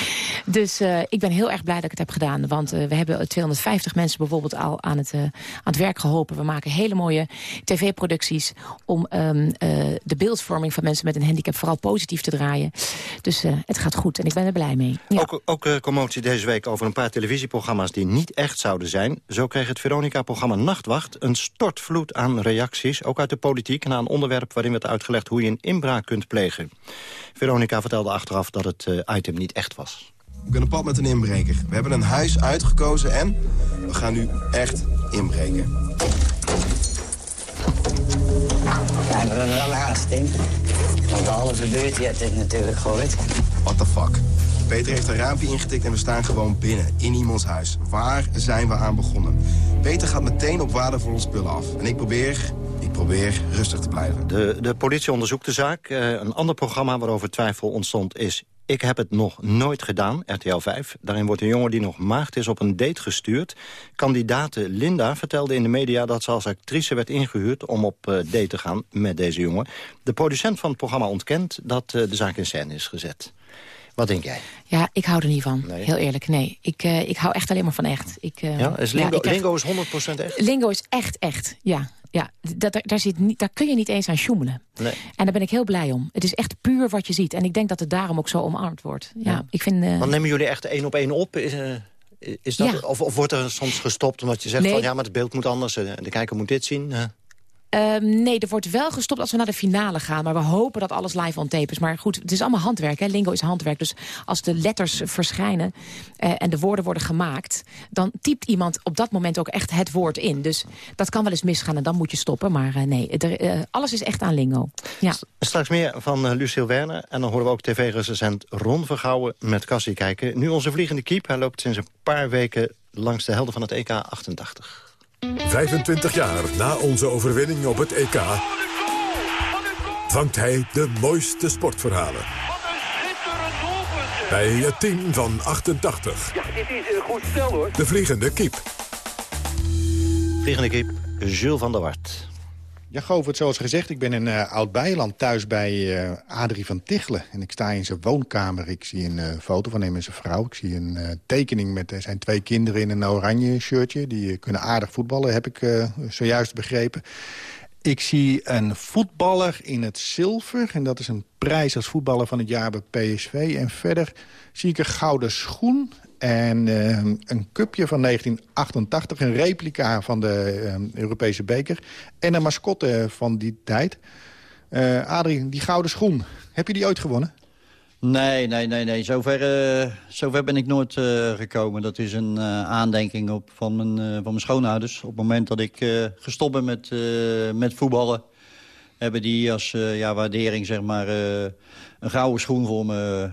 dus ik ben heel erg blij dat ik het heb gedaan. Want we hebben 250 mensen bijvoorbeeld al aan het, aan het werk geholpen. We maken hele mooie tv-producties... om um, uh, de beeldvorming van mensen met een handicap vooral positief te draaien. Dus uh, het gaat goed en ik ben er blij mee. Ja. Ook, ook uh, commotie deze week over een paar televisieprogramma's die niet echt zouden zijn. Zo kreeg het Veronica-programma Nachtwacht een stortvloed aan reacties... ook uit de politiek, na een onderwerp waarin werd uitgelegd... hoe je een inbraak kunt plegen. Veronica vertelde achteraf dat het item niet echt was. We kunnen pad met een inbreker. We hebben een huis uitgekozen en we gaan nu echt inbreken. Ja, we hebben wel haast in. Want de halve buurt heeft dit natuurlijk gehoord. What the fuck? Peter heeft een raampje ingetikt en we staan gewoon binnen, in iemands huis. Waar zijn we aan begonnen? Peter gaat meteen op waardevolle spullen af. En ik probeer, ik probeer rustig te blijven. De, de politie onderzoekt de zaak. Uh, een ander programma waarover twijfel ontstond is ik heb het nog nooit gedaan, RTL 5. Daarin wordt een jongen die nog maagd is op een date gestuurd. Kandidate Linda vertelde in de media dat ze als actrice werd ingehuurd... om op uh, date te gaan met deze jongen. De producent van het programma ontkent dat uh, de zaak in scène is gezet. Wat denk jij? Ja, ik hou er niet van. Heel eerlijk, nee. Ik, uh, ik hou echt alleen maar van echt. Ik, ja, is lingo, ja, lingo is 100% echt? Lingo is echt echt, ja ja, dat, daar, zit niet, daar kun je niet eens aan sjoemelen. Nee. En daar ben ik heel blij om. Het is echt puur wat je ziet. En ik denk dat het daarom ook zo omarmd wordt. Ja, Ik vind, uh... Dan nemen jullie echt één op één op? Is, uh, is dat, of, of, wordt er soms gestopt omdat je zegt van ja, maar het beeld moet anders. Eh, de kijker moet dit zien? Um, nee, er wordt wel gestopt als we naar de finale gaan. Maar we hopen dat alles live on tape is. Maar goed, het is allemaal handwerk. Hè? Lingo is handwerk. Dus als de letters verschijnen uh, en de woorden worden gemaakt... dan typt iemand op dat moment ook echt het woord in. Dus dat kan wel eens misgaan en dan moet je stoppen. Maar uh, nee, er, uh, alles is echt aan Lingo. Ja. Straks meer van Lucille Werner. En dan horen we ook tv-recensent Ron Vergouwen met Cassie kijken. Nu onze vliegende keep. Hij loopt sinds een paar weken langs de helden van het EK 88. 25 jaar na onze overwinning op het EK... vangt hij de mooiste sportverhalen. Bij het team van 88. Ja, dit is een goed stel hoor. De vliegende kiep. Vliegende kiep, Jules van der Wart. Ja, Govert, zoals gezegd, ik ben in uh, Oud-Beijerland thuis bij uh, Adrie van Tichelen. En ik sta in zijn woonkamer. Ik zie een uh, foto van hem en zijn vrouw. Ik zie een tekening met zijn twee kinderen in een oranje shirtje. Die kunnen aardig voetballen, heb ik zojuist begrepen. Ik zie een voetballer in het zilver. En dat is een prijs als voetballer van het jaar bij PSV. En verder zie ik een gouden schoen en uh, een cupje van 1988, een replica van de uh, Europese beker. En een mascotte van die tijd. Uh, Adrie, die gouden schoen, heb je die ooit gewonnen? Nee, nee, nee, nee. Zover, zover ben ik nooit gekomen. Dat is een aandenking op van, mijn, van mijn schoonouders. Op het moment dat ik gestopt ben met, met voetballen... hebben die als ja, waardering zeg maar, een gouden schoen voor me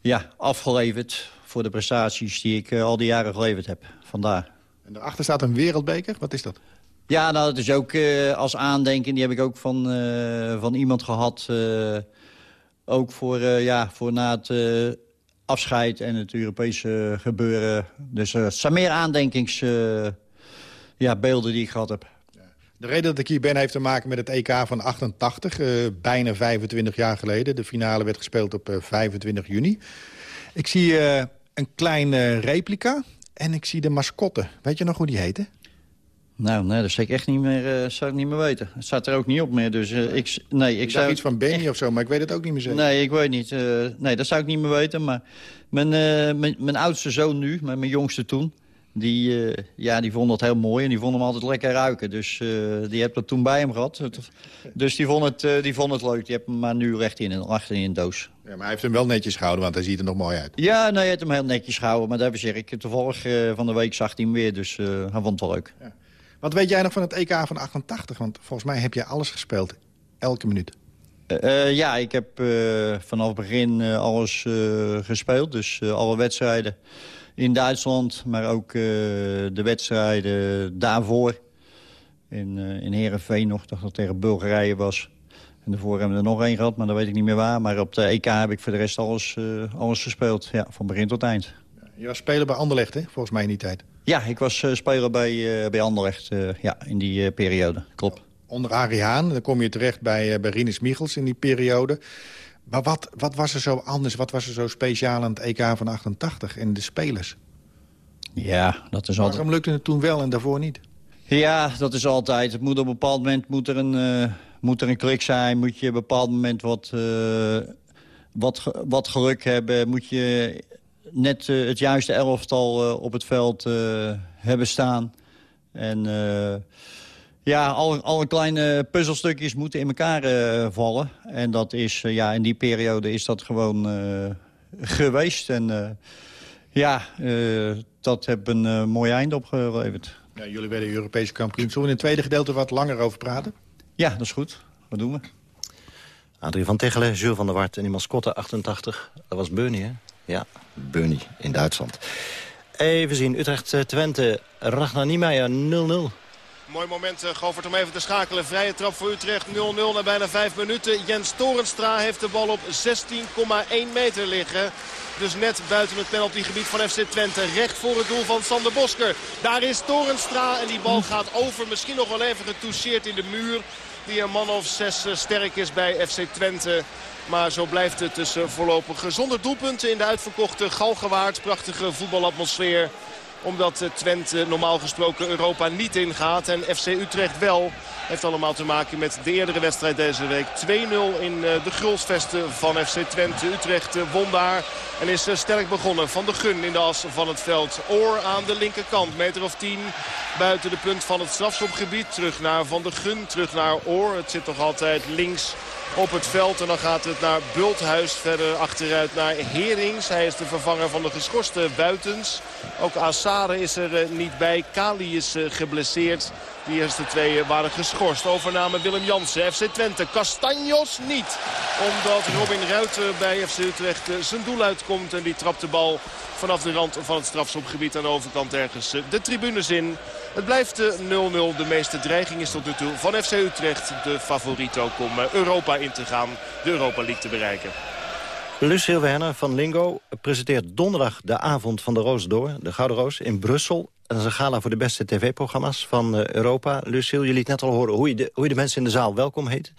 ja, afgeleverd voor de prestaties die ik eh, al die jaren geleverd heb. Vandaar. En daarachter staat een wereldbeker. Wat is dat? Ja, nou, dat is ook uh, als aandenken. Die heb ik ook van, uh, van iemand gehad. Uh, ook voor, ja, voor na het afscheid en het Europese gebeuren. Dus het zijn meer aandenkingsbeelden ja, beelden die ik gehad heb. De reden dat ik hier ben heeft te maken met het EK van 88. bijna 25 jaar geleden. De finale werd gespeeld op 25 juni. Ik zie een kleine replica. En ik zie de mascotte. Weet je nog hoe die heette? Nou, nee, dat zou ik echt niet meer, uh, zou ik niet meer weten. Het staat er ook niet op meer, dus uh, ik... Nee, ik, ik zou iets van Benny of zo, maar ik weet het ook niet meer zeker. Nee, ik weet niet. Uh, nee, dat zou ik niet meer weten, maar... Mijn, mijn, mijn, oudste zoon nu, maar mijn jongste toen... Die, ja, die vond dat heel mooi en die vond hem altijd lekker ruiken. Dus die heb dat toen bij hem gehad. Dus die vond het, die vond het leuk. Die heb hem maar nu recht in, achter in een doos. Ja, maar hij heeft hem wel netjes gehouden, want hij ziet er nog mooi uit. Ja, nee, hij heeft hem heel netjes gehouden. Maar dat zeg ik. Toevallig van de week zag hij hem weer, dus hij vond het wel leuk. Ja. Wat weet jij nog van het EK van 88? Want volgens mij heb jij alles gespeeld. Elke minuut. Uh, uh, ja, ik heb uh, vanaf het begin alles gespeeld. Dus alle wedstrijden in Duitsland, maar ook de wedstrijden daarvoor. In, in Heerenveen nog, dat dat tegen Bulgarije was. En daarvoor hebben we er nog één gehad, maar dat weet ik niet meer waar. Maar op de EK heb ik voor de rest alles, alles gespeeld. Ja, van begin tot eind. Je was speler bij Anderlecht, hè? volgens mij in die tijd. Ja, ik was uh, speler bij, uh, bij Anderlecht ja, in die periode, klopt. Onder Arie Haan, dan kom je terecht bij, bij Rinus Michels in die periode. Maar wat, wat was er zo anders, wat was er zo speciaal aan het EK van 88 en de spelers? Ja, dat is altijd... Waarom lukte het toen wel en daarvoor niet? Ja, dat is altijd. Het moet op een bepaald moment moet er een, moet er een klik zijn. Moet je op een bepaald moment wat, wat, wat geluk hebben. Moet je net uh, het juiste elftal uh, op het veld hebben staan. En ja, alle, alle kleine puzzelstukjes moeten in elkaar vallen. En dat is, ja, in die periode is dat gewoon geweest. En ja, dat heeft een mooi einde opgeleverd. Jullie werden Europese kampioen. Zullen we in het tweede gedeelte wat langer over praten? Ja, dat is goed. Wat doen we? Adrie van Tegelen, Jules van der Wart en die mascotte 88. Dat was Bernie, hè? Ja, Bernie in Duitsland. Even zien, Utrecht-Twente, Ragnar Niemeyer 0-0. Mooi moment, uh, Govert, om even te schakelen. Vrije trap voor Utrecht, 0-0 na bijna 5 minuten. Jens Torenstra heeft de bal op 16,1 meter liggen. Dus net buiten het penaltygebied van FC Twente. Recht voor het doel van Sander Bosker. Daar is Torenstra en die bal gaat over. Misschien nog wel even getoucheerd in de muur. Die een man of zes eh, sterk is bij FC Twente. Maar zo blijft het dus voorlopig zonder doelpunten in de uitverkochte Galgenwaard. Prachtige voetbalatmosfeer omdat Twente normaal gesproken Europa niet ingaat. En FC Utrecht wel. Heeft allemaal te maken met de eerdere wedstrijd deze week. 2-0 in de Grulsvesten van FC Twente. Utrecht won daar en is sterk begonnen. Van de Gun in de as van het veld. Oor aan de linkerkant. Meter of 10 buiten de punt van het strafschopgebied. Terug naar Van de Gun. Terug naar Oor. Het zit nog altijd links op het veld. En dan gaat het naar Bulthuis. Verder achteruit naar Herings. Hij is de vervanger van de geschorste buitens. Ook Assare is er niet bij. Kali is geblesseerd. Die eerste twee waren geschorst. Overname Willem Jansen, FC Twente. Castanjos niet. Omdat Robin Ruiter bij FC Utrecht zijn doel uitkomt. En die trapt de bal vanaf de rand van het strafschopgebied aan de overkant ergens de tribunes in. Het blijft 0-0. De meeste dreiging is tot nu toe van FC Utrecht. De favoriet ook om Europa in te gaan. De Europa League te bereiken. Lucille Werner van Lingo presenteert donderdag de avond van de Roos door. De Gouden Roos in Brussel. Dat is een gala voor de beste tv-programma's van Europa. Lucille, je liet net al horen hoe je de, hoe je de mensen in de zaal welkom heet.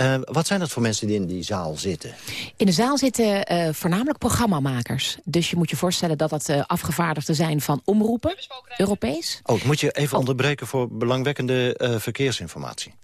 Uh, wat zijn dat voor mensen die in die zaal zitten? In de zaal zitten uh, voornamelijk programmamakers. Dus je moet je voorstellen dat dat uh, afgevaardigden zijn van omroepen, Europees. Oh, moet je even oh. onderbreken voor belangwekkende verkeersinformatie.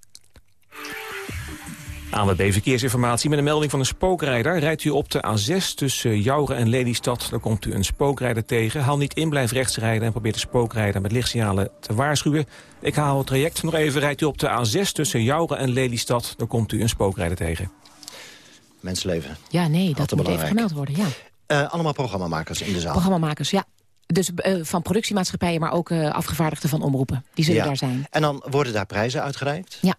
ANWB Verkeersinformatie met een melding van een spookrijder. Rijdt u op de A6 tussen Jouren en Lelystad, dan komt u een spookrijder tegen. Haal niet in, blijf rechts rijden en probeer de spookrijder met lichtsignalen te waarschuwen. Ik haal het traject nog even. Rijdt u op de A6 tussen Jouren en Lelystad, dan komt u een spookrijder tegen. Mensenleven. Ja, nee, dat moet even gemeld worden, ja. Uh, allemaal programmamakers in de zaal. Programmamakers, ja. Dus uh, van productiemaatschappijen, maar ook uh, afgevaardigden van omroepen. Die zullen ja. daar zijn. En dan worden daar prijzen uitgereikt? Ja.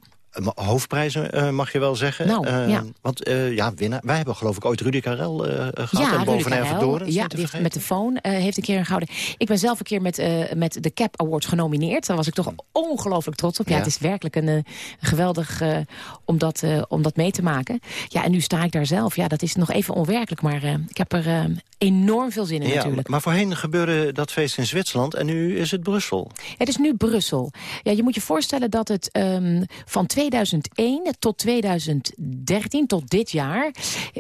Hoofdprijzen uh, mag je wel zeggen. Nou, uh, ja. Want ja, winnaar. Wij hebben geloof ik ooit Rudy Karel gehad. Ja, en boven Erven Ja, die met de phone heeft een keer een gouden. Ik ben zelf een keer met, met de CAP Awards genomineerd. Daar was ik toch ongelooflijk trots op. Ja, het is werkelijk een, geweldig om, dat, om dat mee te maken. Ja, en nu sta ik daar zelf. Ja, dat is nog even onwerkelijk. Maar ik heb er enorm veel zin in ja, natuurlijk. Maar voorheen gebeurde dat feest in Zwitserland en nu is het Brussel. Het is nu Brussel. Ja, je moet je voorstellen dat het um, van 2001 tot 2013, tot dit jaar...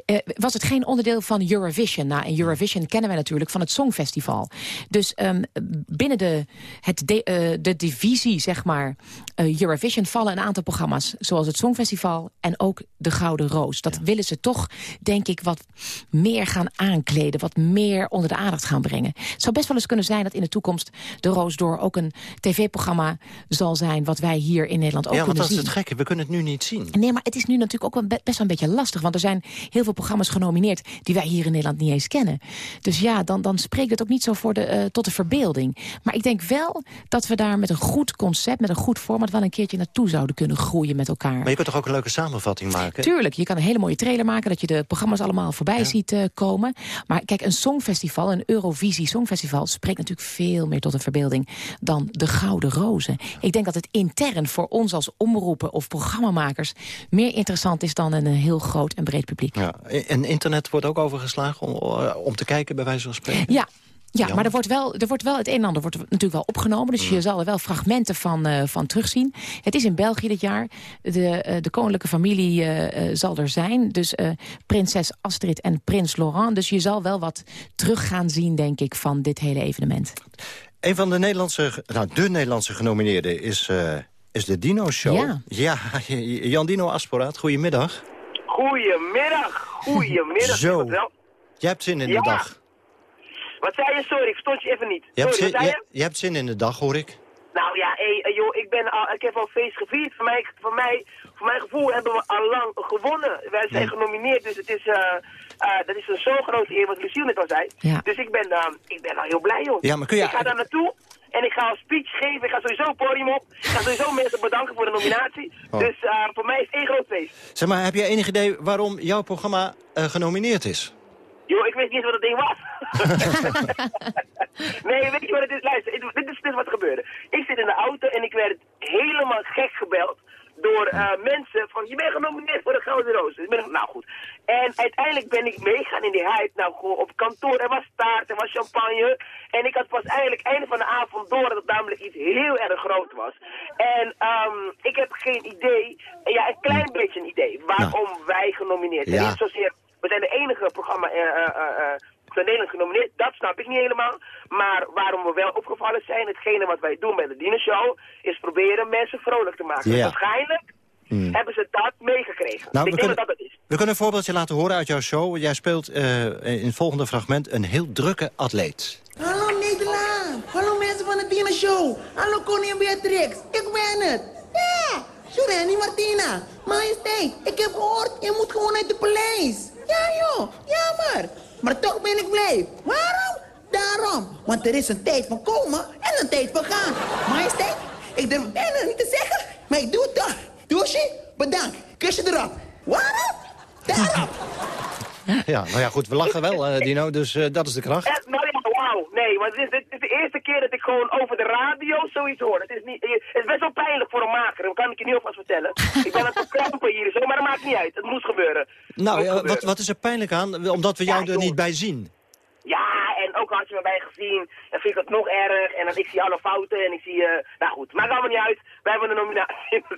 Uh, was het geen onderdeel van Eurovision. Nou, en Eurovision kennen wij natuurlijk van het Songfestival. Dus um, binnen de, het de, uh, de divisie, zeg maar, uh, Eurovision... vallen een aantal programma's, zoals het Songfestival... en ook de Gouden Roos. Dat ja. willen ze toch, denk ik, wat meer gaan aankleden. Wat meer onder de aandacht gaan brengen. Het zou best wel eens kunnen zijn dat in de toekomst... de Roos door ook een tv-programma zal zijn... wat wij hier in Nederland ook ja, kunnen zien. Ja, dat is het gekke. We kunnen het nu niet zien. Nee, maar het is nu natuurlijk ook best wel een beetje lastig. Want er zijn heel veel programma's genomineerd... die wij hier in Nederland niet eens kennen. Dus ja, dan, dan spreekt het ook niet zo voor de, uh, tot de verbeelding. Maar ik denk wel dat we daar met een goed concept... met een goed format wel een keertje naartoe zouden kunnen groeien met elkaar. Maar je kunt toch ook een leuke samenvatting maken? Tuurlijk, je kan een hele mooie trailer maken... dat je de programma's allemaal voorbij ja. ziet uh, komen. Maar kijk, een songfestival, een Eurovisie Songfestival... spreekt natuurlijk veel meer tot de verbeelding dan de Gouden Rozen. Ik denk dat het intern voor ons als omroepen of programmamakers... meer interessant is dan een heel groot en breed publiek. Ja, en internet wordt ook overgeslagen om, om te kijken, bij wijze van spreken? Ja, ja, maar er wordt, wel, er wordt wel het een en ander wordt natuurlijk wel opgenomen. Dus je zal er wel fragmenten van, uh, van terugzien. Het is in België dit jaar. De, uh, de koninklijke familie uh, zal er zijn. Dus prinses Astrid en prins Laurent. Dus je zal wel wat terug gaan zien, denk ik, van dit hele evenement. Een van de Nederlandse, nou, de Nederlandse genomineerden is, is de Dino Show. Ja. ja Jan Dino Asporaat, goedemiddag. Goedemiddag, goedemiddag. Zo, jij hebt zin in ja. de dag. Wat zei je? Sorry, ik stond je even niet. Je hebt, Sorry, zin, je, je hebt zin in de dag, hoor ik. Nou ja, hey, joh, ik, ben al, ik heb al feest gevierd. Voor, mij, voor, mij, voor mijn gevoel hebben we al lang gewonnen. Wij zijn ja. genomineerd, dus het is, uh, uh, dat is een zo grote eer, wat Luciel net al zei. Ja. Dus ik ben, uh, ik ben al heel blij, joh. Ja, maar kun je... Ik ga daar naartoe. En ik ga een speech geven. Ik ga sowieso een podium op. Ik ga sowieso mensen bedanken voor de nominatie. Oh. Dus uh, voor mij is het één groot feest. Zeg maar, heb jij enig idee waarom jouw programma uh, genomineerd is? Jo, ik weet niet wat het ding was. nee, weet je wat het is? Luister, dit is, dit is wat er gebeurde. Ik zit in de auto en ik werd helemaal gek gebeld door uh, mensen van, je bent genomineerd voor de Gouden Roos. Dus ben ik, nou goed. En uiteindelijk ben ik meegaan in die hype. Nou, gewoon op kantoor, er was taart, er was champagne. En ik had pas eigenlijk einde van de avond door dat het namelijk iets heel erg groot was. En um, ik heb geen idee, ja, een klein beetje een idee, waarom nou. wij genomineerd zijn. Ja. Niet zozeer, we zijn de enige programma... Uh, uh, van Nederland genomineerd, dat snap ik niet helemaal. Maar waarom we wel opgevallen zijn, hetgene wat wij doen bij de Dino Show, is proberen mensen vrolijk te maken. Ja. Waarschijnlijk hmm. hebben ze dat meegekregen. Nou, ik we, denk kunnen, dat dat is. we kunnen een voorbeeldje laten horen uit jouw show. Jij speelt uh, in het volgende fragment een heel drukke atleet. Hallo Nederland, hallo mensen van de Dino Show. Hallo koningin Beatrix, ik ben het. Ja, Shureni Martina, majesteit, ik heb gehoord, je moet gewoon uit de paleis. Ja joh, jammer. Maar toch ben ik blij. Waarom? Daarom. Want er is een tijd van komen en een tijd van gaan. Majesteit, ik durf bijna niet te zeggen, maar ik doe het toch. Douche, bedankt. Kusje erop. Waarom? Daarom. Ja, nou ja, goed, we lachen wel, uh, Dino, dus uh, dat is de kracht. Eh, nou ja, wauw. Nee, want dit is, dit is de eerste keer dat ik gewoon over de radio zoiets hoor. Het is, niet, het is best wel pijnlijk voor een maker, dat kan ik je niet alvast vertellen. ik ben aan het krampen hier zo, maar dat maakt niet uit. Het moest gebeuren. Nou, moest ja, gebeuren. wat, wat is er pijnlijk aan? Omdat we jou Ja, er niet bij zien. Ja, en ook had je me bij gezien, dan vind ik het nog erg. En dan ik zie alle fouten en ik zie, uh, nou goed, maakt allemaal niet uit. Wij hebben een nominatie.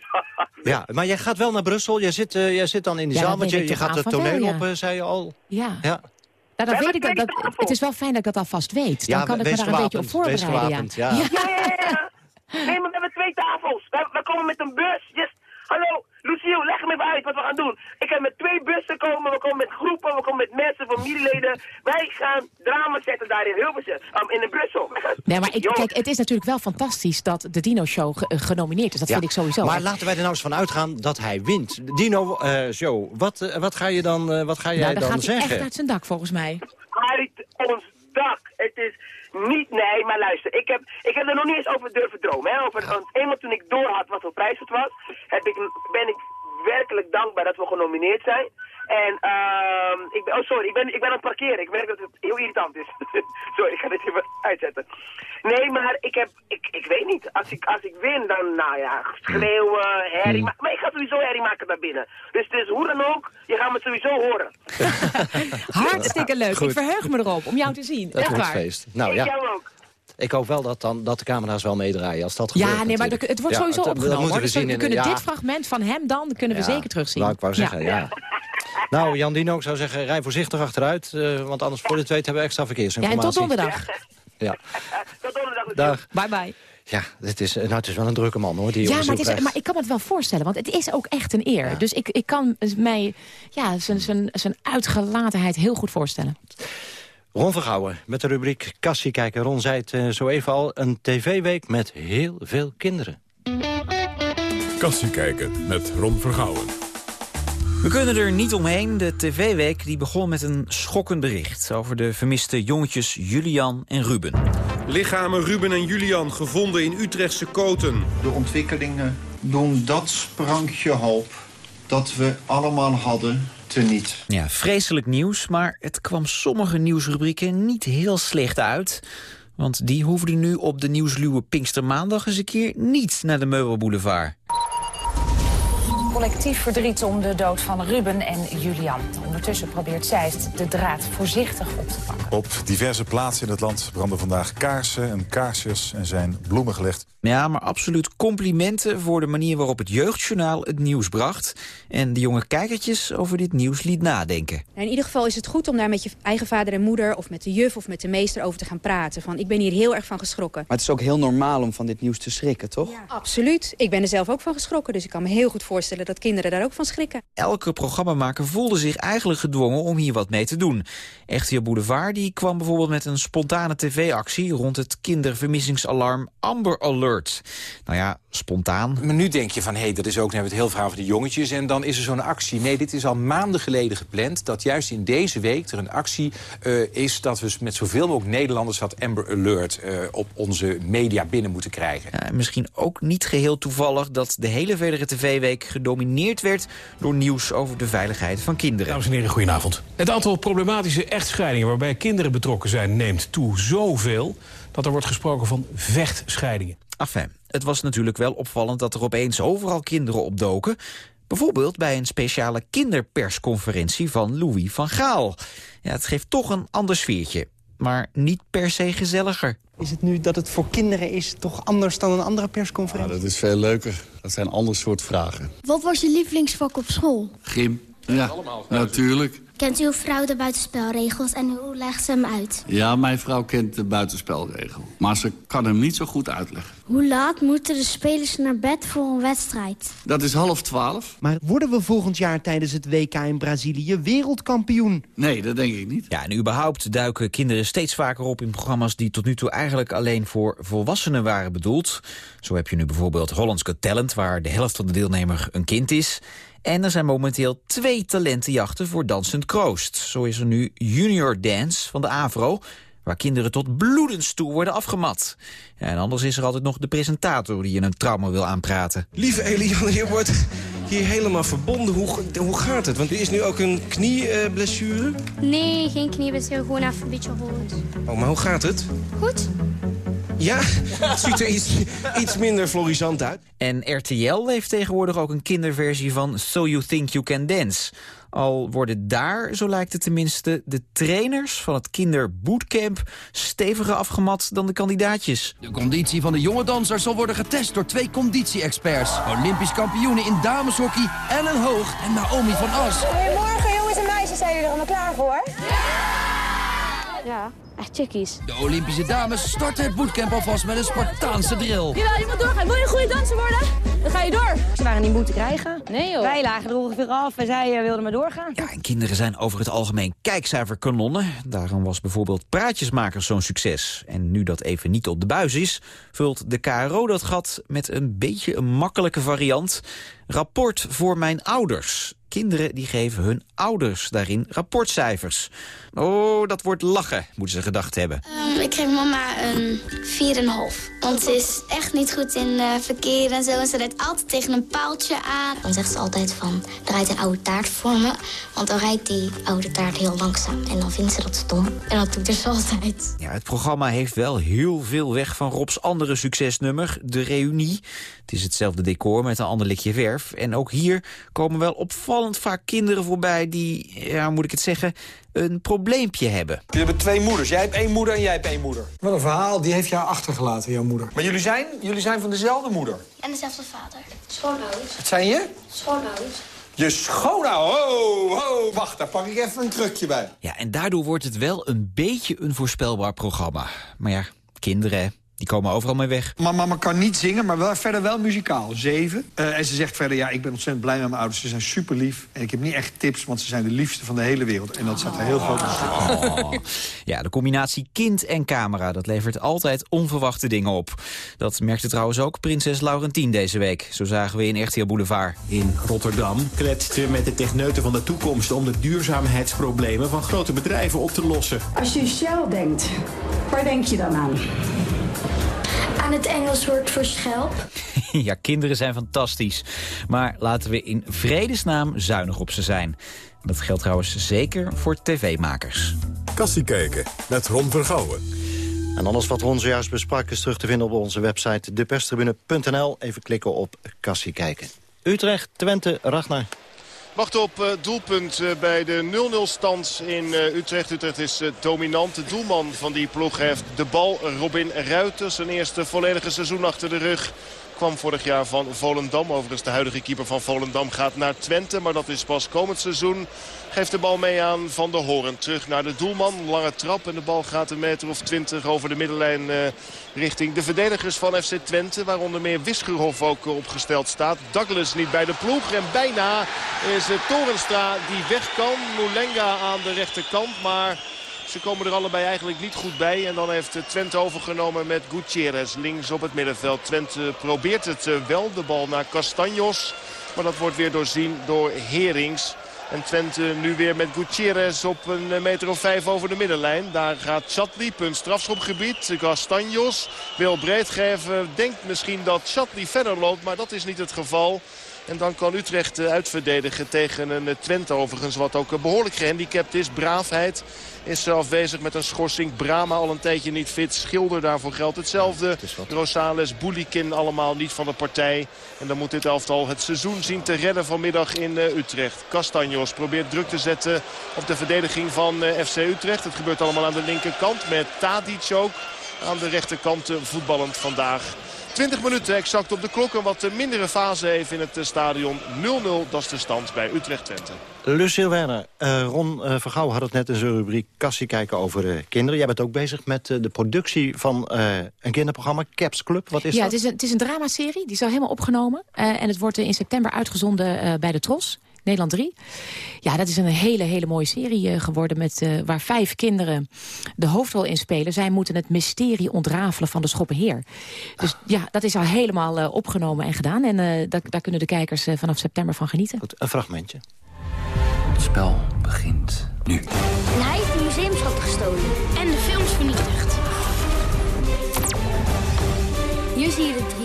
Ja, maar jij gaat wel naar Brussel, jij zit, uh, jij zit dan in die Ja, zaal, want je, gaat het toneel wel, ja. op, uh, zei je al. Ja. Ja. Nou, dan We weet ik dat, dat, het is wel fijn dat ik dat alvast weet. Dan Ja, kan ik me daar een beetje op voorbereiden. Ja. ja. Ja, ja, ja. Nee, maar we hebben twee tafels. We, we komen met een bus. Yes. Hallo, Luciel, leg hem even uit wat we gaan doen. Ik ga met twee bussen komen, we komen met groepen, we komen met mensen, familieleden. Wij gaan drama zetten daar in Hilversum, um, in Brussel. Nee, maar ik, kijk, het is natuurlijk wel fantastisch dat de Dino Show ge- eh, genomineerd is. Dat Ja, vind ik sowieso. Maar laten wij er nou eens van uitgaan dat hij wint. Dino, eh Show, wat, eh, wat ga je dan, eh, wat ga jij nou, dan dan gaat hij zeggen? echt uit zijn dak, volgens mij. uit ons dak. Het is niet, nee, maar luister, ik heb, ik heb er nog niet eens over durven dromen. Hè, over, want eenmaal toen ik door had wat voor prijs het was, heb ik, ben ik werkelijk dankbaar dat we genomineerd zijn. En, ehm ik ben, oh sorry, ik ben, ik ben aan het parkeren. Ik merk dat het heel irritant is. sorry, ik ga dit even uitzetten. Nee, maar ik heb, ik, ik weet niet. Als ik, als ik win, dan, nou ja, schreeuwen, herrie. Maar, maar ik ga sowieso herrie maken daar binnen. Dus, dus hoe dan ook, je gaat me sowieso horen. Hartstikke leuk. Goed. Ik verheug me erop om jou te zien. Dat Echt wordt waar. feest. Nou ik ja, jou ook. Ik hoop wel dat, dan, dat de camera's wel meedraaien als dat gebeurt. Ja, nee, maar het wordt Ja, sowieso dat- dat opgenomen. hoor. we Dus zien we in- kunnen ja. dit fragment van hem dan kunnen we Ja, zeker terugzien. Nou, ik wou zeggen, ja. Nou, Jan Dino, ik zou zeggen, rij voorzichtig achteruit. eh, want anders voor dit weet hebben we extra Ja, en verkeersinformatie. tot donderdag. Ja. Tot donderdag. Dag. Bye bye. Ja, het is, nou, het is wel een drukke man, hoor. Die Ja, maar, het is, maar ik kan me het wel voorstellen, want het is ook echt een eer. Dus ik, ik kan mij ja, zijn- zijn zijn uitgelatenheid heel goed voorstellen. Ron Vergouwen met de rubriek Kassie kijken. Ron zei het eh, zo even al, een tv-week met heel veel kinderen. Kassie kijken met Ron Vergouwen. We kunnen er niet omheen. De TV-week die begon met een schokkend bericht... over de vermiste jongetjes Julian en Ruben. Lichamen Ruben en Julian gevonden in Utrechtse koten. De ontwikkelingen doen dat sprankje hoop dat we allemaal hadden teniet. Ja, vreselijk nieuws, maar het kwam sommige nieuwsrubrieken niet heel slecht uit. Want die hoefden nu op de nieuwsluwe Pinkstermaandag eens een keer niet naar de Meubelboulevard. Collectief verdriet om de dood van Ruben en Julian. Ondertussen probeert Zeist de draad voorzichtig op te pakken. Op diverse plaatsen in het land branden vandaag kaarsen en kaarsjes en zijn bloemen gelegd. Ja, maar absoluut complimenten voor de manier waarop het Jeugdjournaal het nieuws bracht... en de jonge kijkertjes over dit nieuws liet nadenken. In ieder geval is het goed om daar met je eigen vader en moeder... of met de juf of met de meester over te gaan praten. Van, ik ben hier heel erg van geschrokken. Maar het is ook heel normaal om van dit nieuws te schrikken, toch? Absoluut. Ik ben er zelf ook van geschrokken. Dus ik kan me heel goed voorstellen dat kinderen daar ook van schrikken. Elke programmamaker voelde zich eigenlijk gedwongen om hier wat mee te doen. RTL Boulevard die kwam bijvoorbeeld met een spontane tv-actie... rond het kindervermissingsalarm Amber Alert. Nou ja, spontaan. Maar nu denk je van, hé, hey, dat is ook, dan hebben we het heel verhaal van de jongetjes... en dan is er zo'n actie. Nee, dit is al maanden geleden gepland... dat juist in deze week er een actie eh, is... dat we met zoveel mogelijk Nederlanders dat Amber Alert... eh, op onze media binnen moeten krijgen. Ja, en misschien ook niet geheel toevallig dat de hele verdere tv-week gedomineerd werd... door nieuws over de veiligheid van kinderen. Dames en heren, goedenavond. Het aantal problematische echtscheidingen waarbij kinderen betrokken zijn... neemt toe zoveel dat er wordt gesproken van vechtscheidingen. Enfin, het was natuurlijk wel opvallend dat er opeens overal kinderen opdoken. Bijvoorbeeld bij een speciale kinderpersconferentie van Louis van Gaal. Ja, het geeft toch een ander sfeertje, maar niet per se gezelliger. Is het nu dat het voor kinderen is toch anders dan een andere persconferentie? dat is veel leuker. Dat zijn ander soort vragen. Wat was je lievelingsvak op school? Gym. Ja, natuurlijk. Kent uw vrouw de buitenspelregels en hoe legt ze hem uit? Ja, mijn vrouw kent de buitenspelregel. Maar ze kan hem niet zo goed uitleggen. Hoe laat moeten de spelers naar bed voor een wedstrijd? Dat is half twaalf. Maar worden we volgend jaar tijdens het WK in Brazilië wereldkampioen? Nee, dat denk ik niet. Ja, en überhaupt duiken kinderen steeds vaker op in programma's... die tot nu toe eigenlijk alleen voor volwassenen waren bedoeld. Zo heb je nu bijvoorbeeld Hollands Got Talent... waar de helft van de deelnemer een kind is... En er zijn momenteel twee talentenjachten voor dansend kroost. Zo is er nu Junior Dance van de AVRO waar kinderen tot bloedens toe worden afgemat. En anders is er altijd nog de presentator die je een trauma wil aanpraten. Lieve Eliane, je wordt hier helemaal verbonden. Hoe, hoe gaat het? Want er is nu ook een knieblessure. Nee, geen knieblessure, gewoon even een beetje rood. oh, maar hoe gaat het? Goed? Ja, het ziet er iets, iets minder florisant uit. En RTL heeft tegenwoordig ook een kinderversie van So You Think You Can Dance. Al worden daar, zo lijkt het tenminste, de trainers van het kinderbootcamp steviger afgemat dan de kandidaatjes. De conditie van de jonge dansers zal worden getest door twee conditie-experts. Olympisch kampioenen in dameshockey Ellen Hoog en Naomi van As. Goedemorgen jongens en meisjes, zijn jullie er allemaal klaar voor? Ja, echt chickies. De Olympische dames starten het bootcamp alvast met een Spartaanse drill. Jawel, je moet doorgaan. Wil je een goede danser worden? Dan ga je door. Ze waren niet moe te krijgen. Nee joh. Wij lagen er ongeveer af en zij uh, wilden maar doorgaan. Ja, en kinderen zijn over het algemeen kijkcijferkanonnen. Daarom was bijvoorbeeld Praatjesmakers zo'n succes. En nu dat even niet op de buis is, vult de KRO dat gat met een beetje een makkelijke variant. Rapport voor mijn ouders. Kinderen die geven hun ouders daarin rapportcijfers. Oh, dat wordt lachen, moeten ze gedacht hebben. Um, ik geef mama een 4,5. Want ze is echt niet goed in uh, verkeer en zo. En ze rijdt altijd tegen een paaltje aan. Dan zegt ze altijd van, draait een oude taart voor me. Want dan rijdt die oude taart heel langzaam. En dan vindt ze dat stom. En dat doet ze altijd. Ja, het programma heeft wel heel veel weg van Robs andere succesnummer, De Reunie. Het is hetzelfde decor met een ander likje verf. En ook hier komen wel opvallend vaak kinderen voorbij die, ja, moet ik het zeggen, een probleempje hebben. Jullie hebben twee moeders. Jij hebt één moeder en jij hebt één moeder. Wat een verhaal, die heeft jou achtergelaten, jouw moeder. Maar jullie zijn, jullie zijn van dezelfde moeder? En dezelfde vader. Schoonouders. Wat zijn je? Schoonouders. Je schoonouders? Ho, ho, wacht, daar pak ik even een krukje bij. Ja, en daardoor wordt het wel een beetje een voorspelbaar programma. Maar ja, kinderen, die komen overal mee weg. Mama, mama kan niet zingen, maar wel, verder wel muzikaal. Zeven. Uh, en ze zegt verder, ja, ik ben ontzettend blij met mijn ouders. Ze zijn super lief. En ik heb niet echt tips, want ze zijn de liefste van de hele wereld. En dat staat er heel groot oh. Ja, de combinatie kind en camera, dat levert altijd onverwachte dingen op. Dat merkte trouwens ook prinses Laurentien deze week. Zo zagen we in RTL Boulevard. In Rotterdam kletst ze met de techneuten van de toekomst... om de duurzaamheidsproblemen van grote bedrijven op te lossen. Als je Shell denkt, waar denk je dan aan? Aan het Engels woord voor schelp. ja, kinderen zijn fantastisch. Maar laten we in vredesnaam zuinig op ze zijn. Dat geldt trouwens zeker voor tv-makers. Kassie kijken met Ron Vergouwen. En alles wat Ron zojuist besprak is terug te vinden op onze website deperstribune.nl. Even klikken op Kassie kijken. Utrecht, Twente, Ragnar. Wacht op uh, doelpunt uh, bij de 0-0 stand in uh, Utrecht. Utrecht is dominant. De doelman van die ploeg heeft de bal. Robin Ruiter, zijn eerste volledige seizoen achter de rug kwam vorig jaar van Volendam. Overigens de huidige keeper van Volendam gaat naar Twente. Maar dat is pas komend seizoen. Geeft de bal mee aan Van der Hoorn. Terug naar de doelman. Lange trap en de bal gaat een meter of twintig over de middenlijn uh, richting de verdedigers van FC Twente. Waaronder meer Wisgerhof ook opgesteld staat. Douglas niet bij de ploeg. En bijna is het Torenstra die weg kan. Moulenga aan de rechterkant. Maar ze komen er allebei eigenlijk niet goed bij. En dan heeft Twente overgenomen met Gutierrez links op het middenveld. Twente probeert het eh, wel. De bal naar Castanjos. Maar dat wordt weer doorzien door Herings. En Twente nu weer met Gutierrez op een meter of vijf over de middenlijn. Daar gaat Chatli, punt strafschopgebied. Castanjos wil breed geven. Denkt misschien dat Chatli verder loopt, maar dat is niet het geval. En dan kan Utrecht eh, uitverdedigen tegen een eh, Twente overigens. Wat ook behoorlijk gehandicapt is. Braafheid is afwezig met een schorsing. Brama al een tijdje niet fit. Schilder daarvoor geldt hetzelfde. Rosales, Boulikin allemaal niet van de partij. En dan moet dit elftal het seizoen zien te redden vanmiddag in Utrecht. Castanjos probeert druk te zetten op de verdediging van FC Utrecht. Het gebeurt allemaal aan de linkerkant met Tadic ook. Aan de rechterkant voetballend vandaag. 20 minuten exact op de klok. Een wat mindere fase even in het eh, stadion. 0-0, dat is de stand bij Utrecht-Twente. Lucille Werner, uh, Ron uh, Vergouw had het net in zijn rubriek Kassie kijken over uh, kinderen. Jij bent ook bezig met de productie van een kinderprogramma, Caps Club. Wat is ja, dat? Het is een, het is een dramaserie, die is al helemaal opgenomen. en het wordt in september uitgezonden bij de Tros. Nederland 3. Ja, dat is een hele, hele mooie serie geworden... Met, uh, waar vijf kinderen de hoofdrol in spelen. Zij moeten het mysterie ontrafelen van de Schoppenheer. Dus ja, dat is al helemaal uh, opgenomen en gedaan. En uh, daar, daar, kunnen de kijkers vanaf september van genieten. Goed, een fragmentje. Het spel begint nu. En hij heeft de museumschat gestolen. En de films vernietigd. Hier zie je de drie.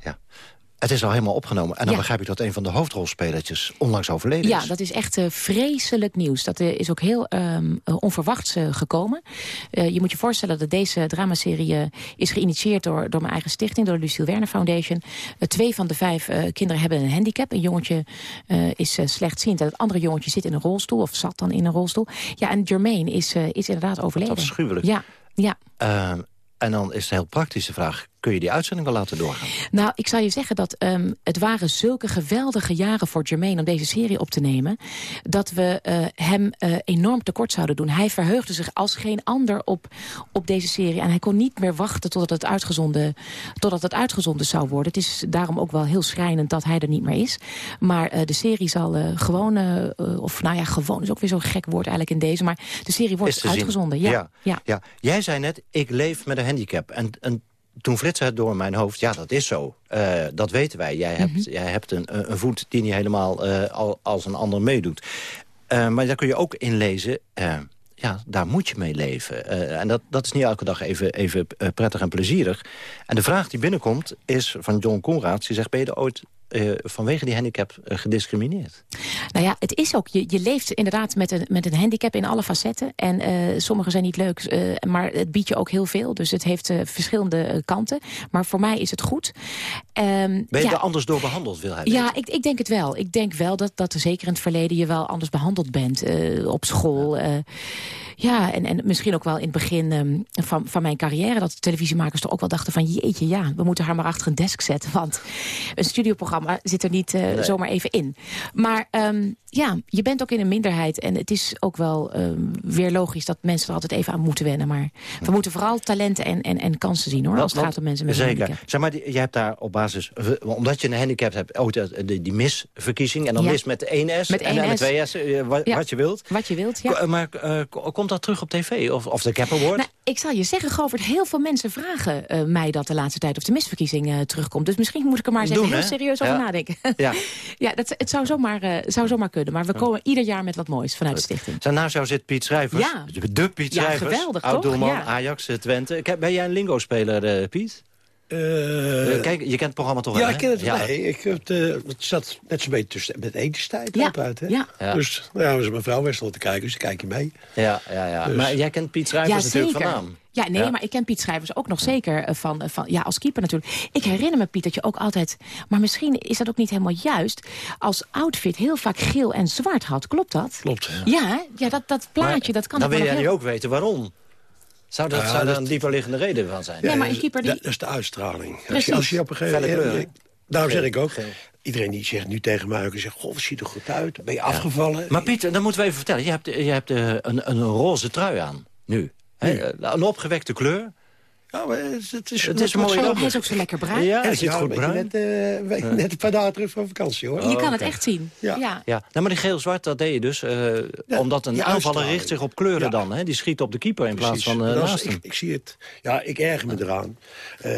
Ja. Het is al helemaal opgenomen. En dan Ja. begrijp ik dat een van de hoofdrolspelertjes onlangs overleden Ja, is. dat is echt eh, vreselijk nieuws. Dat eh, is ook heel ehm, eh, onverwachts gekomen. Je moet je voorstellen dat deze dramaserie is geïnitieerd door, door mijn eigen stichting, door de Lucille Werner Foundation. Twee van de vijf kinderen hebben een handicap. Een jongetje is slechtziend en het andere jongetje zit in een rolstoel of zat dan in een rolstoel. Ja, en Jermaine is, is inderdaad overleden. Dat is gruwelijk. Ja, ja. Uh, en dan is de heel praktische vraag... kun je die uitzending wel laten doorgaan? Nou, ik zal je zeggen dat um, het waren zulke geweldige jaren voor Jermaine... om deze serie op te nemen, dat we uh, hem uh, enorm tekort zouden doen. Hij verheugde zich als geen ander op, op deze serie. En hij kon niet meer wachten totdat het, uitgezonden, totdat het uitgezonden zou worden. Het is daarom ook wel heel schrijnend dat hij er niet meer is. Maar uh, de serie zal gewoon, of nou ja, gewoon is ook weer zo'n gek woord eigenlijk in deze... maar de serie wordt uitgezonden. Ja, ja, ja. ja. Jij zei net, ik leef met een handicap. En, en toen flitste het door mijn hoofd, ja, dat is zo. Uh, dat weten wij. Jij hebt, mm -hmm. jij hebt een, een, voet die niet helemaal uh, al, als een ander meedoet. Uh, maar daar kun je ook in lezen... ja, daar moet je mee leven. en dat, dat is niet elke dag even, even prettig en plezierig. En de vraag die binnenkomt is van John Conrad. Die zegt, ben je er ooit eh, vanwege die handicap eh, gediscrimineerd. Nou ja, het is ook, je, je leeft inderdaad met een, met een handicap in alle facetten. En uh, sommige zijn niet leuk, maar het biedt je ook heel veel. Dus het heeft verschillende kanten. Maar voor mij is het goed. Um, ben je er anders door behandeld, Wilhelm? Ja, ik, ik denk het wel. Ik denk wel dat, dat er zeker in het verleden je wel anders behandeld bent. op school. ja, en, en misschien ook wel in het begin um, van, van mijn carrière... dat de televisiemakers toch ook wel dachten van... jeetje, ja, we moeten haar maar achter een desk zetten. Want een studioprogramma zit er niet uh, zomaar even in. Maar um, ja, je bent ook in een minderheid. En het is ook wel um, weer logisch dat mensen er altijd even aan moeten wennen. Maar we moeten vooral talenten en, en, en kansen zien, hoor. als het gaat om mensen met zeker. een handicap. Zeg maar, je hebt daar op basis... Omdat je een handicap hebt, ook die, die misverkiezing. En dan ja. mis met 1S met en, 1S. en met 2S, uh, wat, ja. je wilt. Wat je wilt, ja. Maar uh, komt dat terug op tv? Of, of de Cap Award? Nou, ik zal je zeggen, Govert, heel veel mensen vragen uh, mij dat de laatste tijd... of de misverkiezing uh, terugkomt. Dus misschien moet ik er maar eens Doen, even heel hè? serieus Ja. over nadenken. Ja. ja, dat, het zou zomaar, zou zomaar kunnen. Maar we komen ieder jaar met wat moois vanuit de stichting. Zo, naast jou zit Piet Schrijvers. Ja. De Piet Ja, Schrijvers. geweldig, toch? Oud-doelman, Ja. Ajax, eh, Twente. Ik heb- Ben jij een lingo-speler, eh, Piet? Eh, Kijk, je kent het programma toch ja, wel, ik ken het. Nee, ik het, eh, het zat net zo'n beetje tussen met etenstijd Ja, op uit. Hè? ja. Ja. Dus nou ja, als mijn vrouw wist te kijken, dus dan kijk je mee. Ja, ja, ja. Dus- Maar jij kent Piet Schrijvers Ja, natuurlijk van naam. Ja, nee, Ja. maar ik ken Piet Schrijvers ook nog zeker eh, van, eh, van... Ja, als keeper natuurlijk. Ik herinner me, Piet, dat je ook altijd... Maar misschien is dat ook niet helemaal juist... als outfit heel vaak geel en zwart had. Klopt dat? Klopt. Ja, ja dat, dat plaatje, dat kan Dan ik wil jij nu ook weten waarom. Zou dat, Ja, zou daar een dieperliggende reden van zijn? Nee, maar een keeper die- Dat, is de uitstraling. Als Precies. je, als je op een gegeven moment... Daarom zeg ik ook, geel. iedereen die zegt nu tegen mij... ook, zegt, goh, ziet er goed uit, ben je afgevallen? Maar Piet, dan moeten we even vertellen. Je hebt, je hebt eh, een, een roze trui aan, nu. Hè? Een opgewekte kleur. Ja, maar het, het is, Het is een mooie Hij, dag. hij is ook zo lekker bruin. Ja, hij zit ja, goed bruin. Net, eh, je, net een paar dagen terug van vakantie, hoor. Je kan het echt zien. Ja. Ja. Ja, nou, maar die geel-zwart, dat deed je dus. eh, omdat een aanvaller richt zich op kleuren Ja. dan. Hè? Die schiet op de keeper in plaats van eh als- naast hem. ik, ik zie het. Ja, ik erger me eraan. Eh,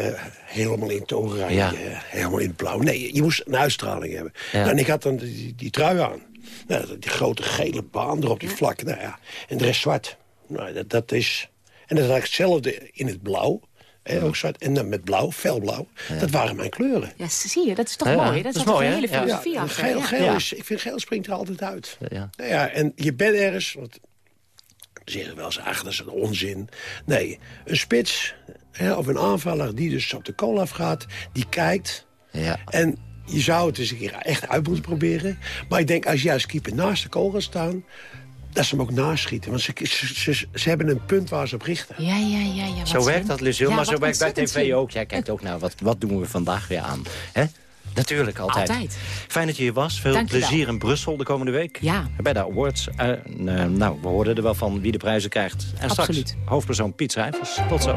helemaal in het oranje, Ja. helemaal in het blauw. Nee, je moest een uitstraling hebben. Ja. Nou, en ik had dan die, die trui aan. Nou, die grote gele baan erop, die vlak. Nou ja, en de rest zwart. Nou, dat, dat is... En dat had ik hetzelfde in het blauw. Hè, ook zwart. En dan met blauw, felblauw. Dat waren mijn kleuren. Ja, zie je, dat is toch Ja, mooi? Dat, dat is is mooi, een hele filosofie Ja, achter. geel, ja. geel Ja. is, ik vind geel springt er altijd uit. Ja. Nou ja, en je bent ergens, want zeggen wel eens, ach, dat is een onzin. Nee, een spits hè, of een aanvaller die dus op de kool afgaat, die kijkt. Ja. En je zou het eens een keer echt uit moeten proberen. Maar ik denk, als jij als keeper naast de kool gaat staan... dat ze hem ook naschieten. Want ze, ze, ze, ze hebben een punt waar ze op richten. Ja, ja, ja. ja wat Zo werkt dat, Lucille. Ja, maar zo werkt bij tv slim. ook. Jij kijkt ook naar wat, wat doen we vandaag weer aan. Hè? Natuurlijk, altijd. Altijd. Fijn dat je hier was. Veel Dank plezier in Brussel de komende week. Ja. Bij de awards. Eh, eh, nou, we hoorden er wel van wie de prijzen krijgt. En Absoluut. straks hoofdpersoon Piet Schrijvers. Tot zo.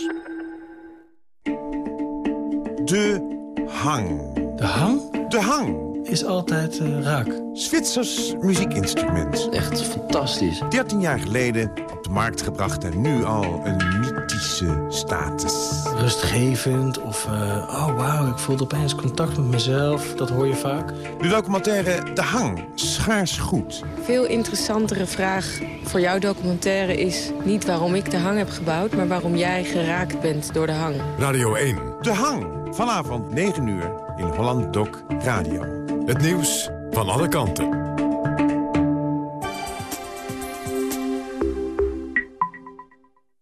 De Hang. De hang De Hang. is altijd eh, raak. Zwitsers muziekinstrument. Echt fantastisch. 13 jaar geleden op de markt gebracht en nu al een mythische status. Rustgevend of... eh, oh, wauw, ik voelde opeens contact met mezelf. Dat hoor je vaak. De documentaire De Hang, schaars goed. Veel interessantere vraag voor jouw documentaire is niet waarom ik de hang heb gebouwd... maar waarom jij geraakt bent door de hang. Radio 1. De Hang, vanavond 9 uur in Holland Doc Radio. Het nieuws van alle kanten.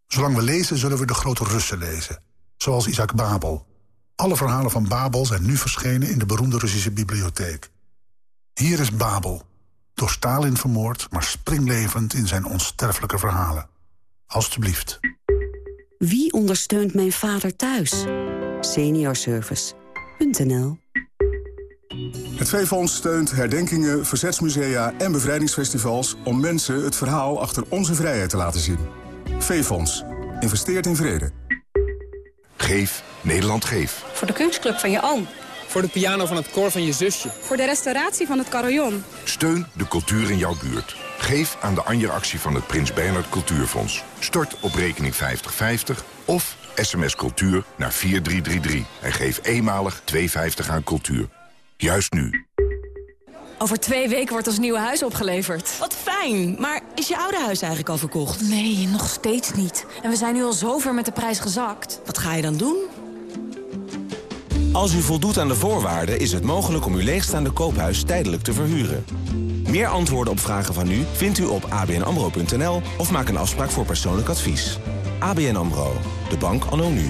Zolang we lezen, zullen we de grote Russen lezen. Zoals Isaac Babel. Alle verhalen van Babel zijn nu verschenen in de beroemde Russische bibliotheek. Hier is Babel. Door Stalin vermoord, maar springlevend in zijn onsterfelijke verhalen. Alsjeblieft. Wie ondersteunt mijn vader thuis? Seniorservice.nl Het V-Fonds steunt herdenkingen, verzetsmusea en bevrijdingsfestivals... om mensen het verhaal achter onze vrijheid te laten zien. V-Fonds. Investeert in vrede. Geef Nederland Geef. Voor de kunstclub van je oom. Voor de piano van het koor van je zusje. Voor de restauratie van het carillon. Steun de cultuur in jouw buurt. Geef aan de Anja-actie van het Prins Bernhard Cultuurfonds. Stort op rekening 5050 of sms cultuur naar 4333. En geef eenmalig 2,50 aan cultuur. Juist nu. Over twee weken wordt ons nieuwe huis opgeleverd. Wat fijn, maar is je oude huis eigenlijk al verkocht? Nee, nog steeds niet. En we zijn nu al zover met de prijs gezakt. Wat ga je dan doen? Als u voldoet aan de voorwaarden is het mogelijk om uw leegstaande koophuis tijdelijk te verhuren. Meer antwoorden op vragen van u vindt u op abnamro.nl of maak een afspraak voor persoonlijk advies. ABN AMRO, de bank anno nu.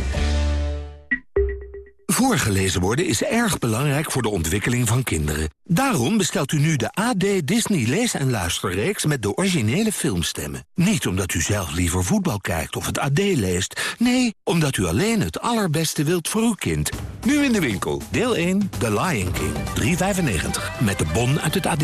Voorgelezen worden is erg belangrijk voor de ontwikkeling van kinderen. Daarom bestelt u nu de AD Disney Lees- en Luisterreeks met de originele filmstemmen. Niet omdat u zelf liever voetbal kijkt of het AD leest. Nee, omdat u alleen het allerbeste wilt voor uw kind. Nu in de winkel. Deel 1, The Lion King. 3,95. Met de bon uit het AD.